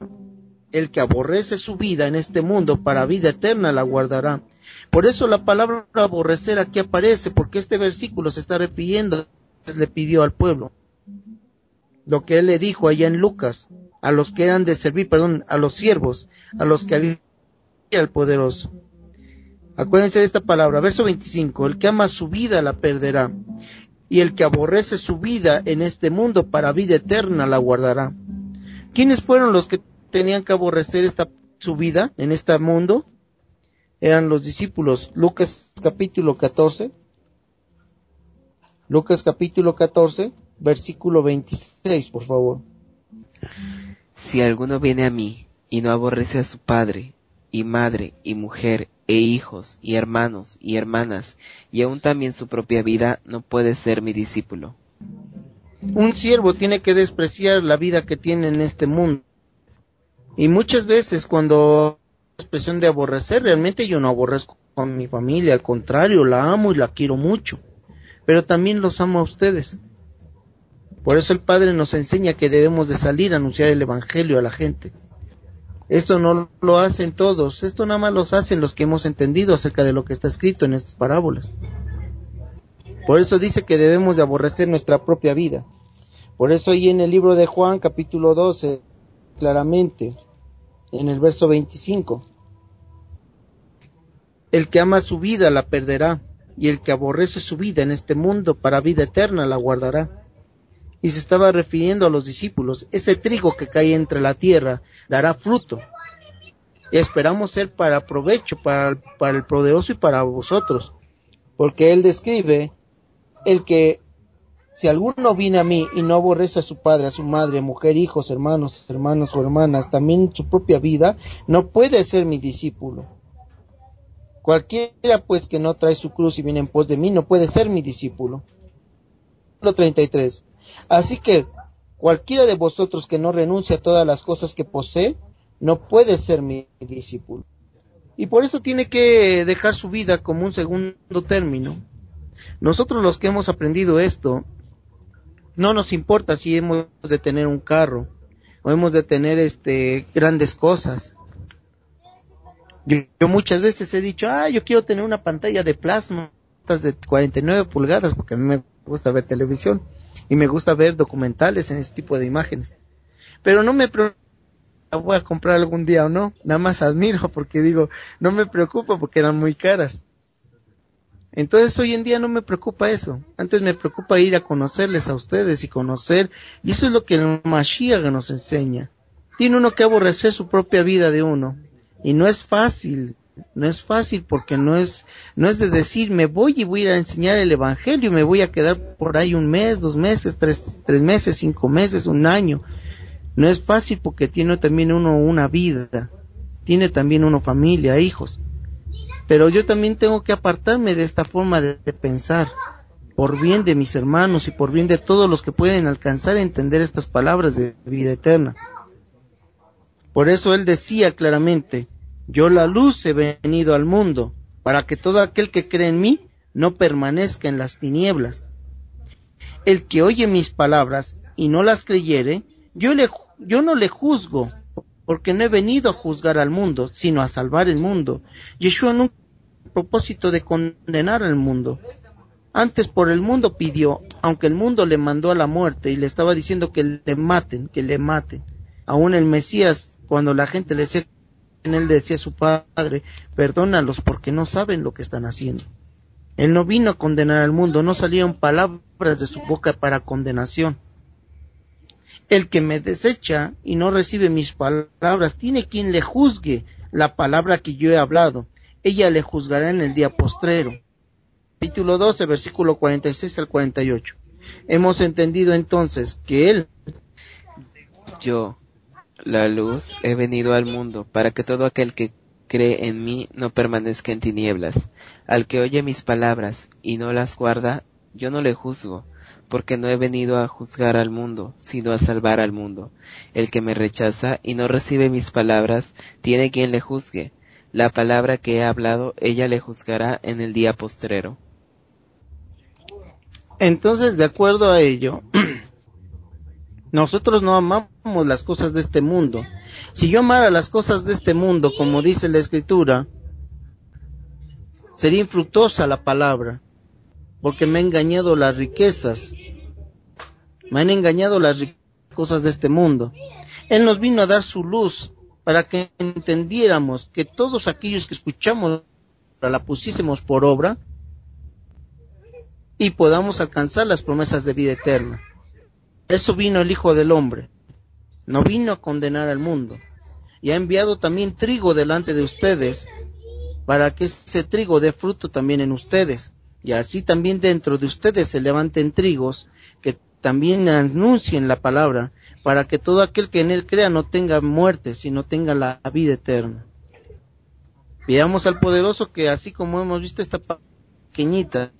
El que aborrece su vida en este mundo para vida eterna la guardará. Por eso la palabra aborrecer aquí aparece, porque este versículo se está refiriendo, le pidió al pueblo. Lo que él le dijo allá en Lucas, a los que eran de servir, perdón, a los siervos, a los que había el poderoso. Acuérdense de esta palabra, verso 25, el que ama su vida la perderá, y el que aborrece su vida en este mundo para vida eterna la guardará. ¿Quiénes fueron los que tenían que aborrecer esta su vida en este mundo? Eran los discípulos. Lucas capítulo 14. Lucas capítulo 14, versículo 26, por favor. Si alguno viene a mí y no aborrece a su padre, y madre, y mujer, e hijos, y hermanos, y hermanas, y aún también su propia vida, no puede ser mi discípulo. Un siervo tiene que despreciar la vida que tiene en este mundo. Y muchas veces cuando expresión de aborrecer, realmente yo no aborrezco a mi familia, al contrario, la amo y la quiero mucho. Pero también los amo a ustedes. Por eso el Padre nos enseña que debemos de salir a anunciar el Evangelio a la gente. Esto no lo hacen todos, esto nada más lo hacen los que hemos entendido acerca de lo que está escrito en estas parábolas. Por eso dice que debemos de aborrecer nuestra propia vida. Por eso ahí en el libro de Juan capítulo 12, claramente, en el verso 25, el que ama su vida la perderá, y el que aborrece su vida en este mundo para vida eterna la guardará y se estaba refiriendo a los discípulos. Ese trigo que cae entre la tierra dará fruto. Y esperamos ser para provecho, para, para el poderoso y para vosotros. Porque él describe el que si alguno viene a mí y no aborrece a su padre, a su madre, mujer, hijos, hermanos, hermanos o hermanas, también su propia vida, no puede ser mi discípulo. Cualquiera pues que no trae su cruz y viene en pos de mí no puede ser mi discípulo. 33. Así que cualquiera de vosotros que no renuncie a todas las cosas que posee, no puede ser mi discípulo. Y por eso tiene que dejar su vida como un segundo término. Nosotros los que hemos aprendido esto, no nos importa si hemos de tener un carro o hemos de tener este grandes cosas. Yo, yo muchas veces he dicho, ah, yo quiero tener una pantalla de plasma de 49 pulgadas porque a mí me gusta ver televisión y me gusta ver documentales en ese tipo de imágenes. Pero no me preocupa voy a comprar algún día o no, nada más admiro porque digo, no me preocupa porque eran muy caras. Entonces hoy en día no me preocupa eso. Antes me preocupa ir a conocerles a ustedes y conocer, y eso es lo que el Mashiach nos enseña. Tiene uno que aborrecer su propia vida de uno. Y no es fácil, no es fácil porque no es, no es de decir me voy y voy a enseñar el evangelio y me voy a quedar por ahí un mes, dos meses, tres, tres meses, cinco meses, un año. No es fácil porque tiene también uno una vida, tiene también uno familia, hijos. Pero yo también tengo que apartarme de esta forma de, pensar, por bien de mis hermanos y por bien de todos los que pueden alcanzar a entender estas palabras de vida eterna. Por eso él decía claramente, yo la luz he venido al mundo, para que todo aquel que cree en mí no permanezca en las tinieblas. El que oye mis palabras y no las creyere, yo, no le juzgo, porque no he venido a juzgar al mundo, sino a salvar el mundo. Yeshua no propósito de condenar al mundo. Antes por el mundo pidió, aunque el mundo le mandó a la muerte y le estaba diciendo que le maten, que le maten. Aún el Mesías, cuando la gente le decía, él decía a su padre, perdónalos porque no saben lo que están haciendo. Él no vino a condenar al mundo, no salieron palabras de su boca para condenación. El que me desecha y no recibe mis palabras, tiene quien le juzgue la palabra que yo he hablado. Ella le juzgará en el día postrero. Capítulo 12, versículo 46 al 48. Hemos entendido entonces que Él, yo, la luz, he venido al mundo para que todo aquel que cree en mí no permanezca en tinieblas. Al que oye mis palabras y no las guarda, yo no le juzgo, porque no he venido a juzgar al mundo, sino a salvar al mundo. El que me rechaza y no recibe mis palabras, tiene quien le juzgue. La palabra que he hablado, ella le juzgará en el día postrero. Entonces, de acuerdo a ello, nosotros no amamos las cosas de este mundo. Si yo amara las cosas de este mundo, como dice la escritura, sería infructuosa la palabra, porque me han engañado las riquezas, me han engañado las cosas de este mundo. Él nos vino a dar su luz para que entendiéramos que todos aquellos que escuchamos la pusiésemos por obra y podamos alcanzar las promesas de vida eterna. Eso vino el Hijo del Hombre. No vino a condenar al mundo. Y ha enviado también trigo delante de ustedes para que ese trigo dé fruto también en ustedes, y así también dentro de ustedes se levanten trigos que también anuncien la palabra, para que todo aquel que en él crea no tenga muerte, sino tenga la vida eterna. Pidamos al poderoso que así como hemos visto esta pequeñita,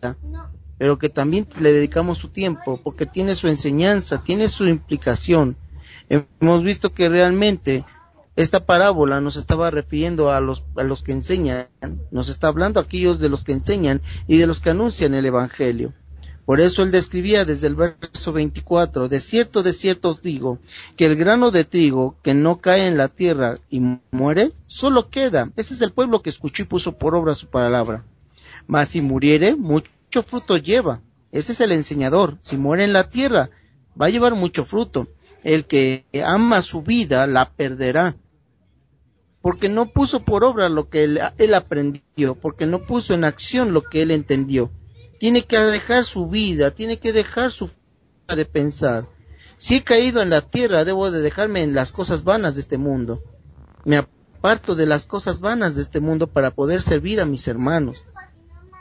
pero que también le dedicamos su tiempo, porque tiene su enseñanza, tiene su implicación. Hemos visto que realmente esta parábola nos estaba refiriendo a los, a los que enseñan, nos está hablando aquellos de los que enseñan y de los que anuncian el Evangelio. Por eso él describía desde el verso 24, de cierto, de cierto os digo, que el grano de trigo que no cae en la tierra y muere, solo queda. Ese es el pueblo que escuchó y puso por obra su palabra. Mas si muriere, mucho fruto lleva. Ese es el enseñador. Si muere en la tierra, va a llevar mucho fruto. El que ama su vida la perderá porque no puso por obra lo que él, aprendió, porque no puso en acción lo que él entendió. Tiene que dejar su vida, tiene que dejar su forma de pensar. Si he caído en la tierra, debo de dejarme en las cosas vanas de este mundo. Me aparto de las cosas vanas de este mundo para poder servir a mis hermanos.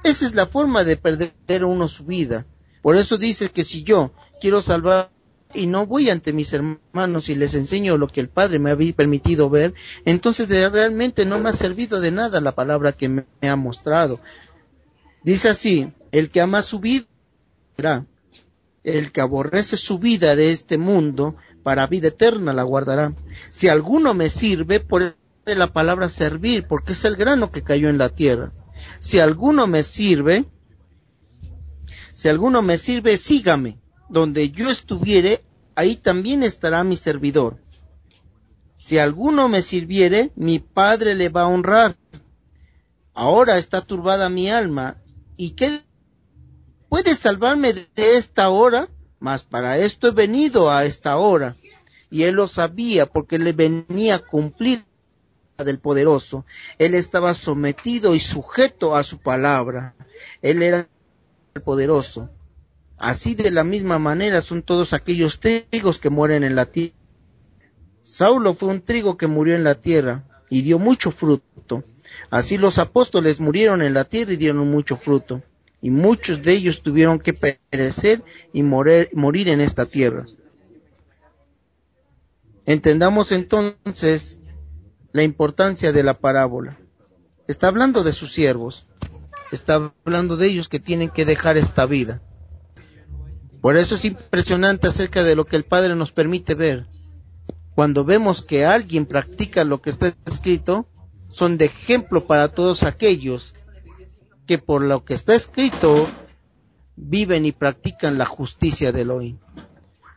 Esa es la forma de perder uno su vida. Por eso dice que si yo quiero salvar y no voy ante mis hermanos y les enseño lo que el Padre me había permitido ver, entonces realmente no me ha servido de nada la palabra que me, ha mostrado. Dice así, el que ama su vida, el que aborrece su vida de este mundo, para vida eterna la guardará. Si alguno me sirve, por la palabra servir, porque es el grano que cayó en la tierra. Si alguno me sirve, si alguno me sirve, sígame donde yo estuviere, ahí también estará mi servidor. Si alguno me sirviere, mi Padre le va a honrar. Ahora está turbada mi alma, ¿y qué puede salvarme de esta hora? Mas para esto he venido a esta hora. Y él lo sabía porque le venía a cumplir del poderoso. Él estaba sometido y sujeto a su palabra. Él era el poderoso. Así de la misma manera son todos aquellos trigos que mueren en la tierra. Saulo fue un trigo que murió en la tierra y dio mucho fruto. Así los apóstoles murieron en la tierra y dieron mucho fruto. Y muchos de ellos tuvieron que perecer y morir, en esta tierra. Entendamos entonces la importancia de la parábola. Está hablando de sus siervos. Está hablando de ellos que tienen que dejar esta vida Por eso es impresionante acerca de lo que el Padre nos permite ver. Cuando vemos que alguien practica lo que está escrito, son de ejemplo para todos aquellos que por lo que está escrito viven y practican la justicia del hoy.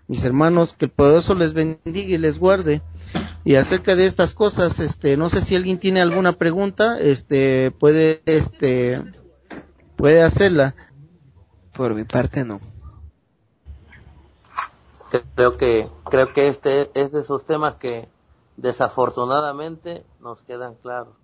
Mis hermanos, que el poderoso les bendiga y les guarde. Y acerca de estas cosas, este, no sé si alguien tiene alguna pregunta, este, puede, este, puede hacerla. Por mi parte no. Creo que, creo que este es de esos temas que desafortunadamente nos quedan claros.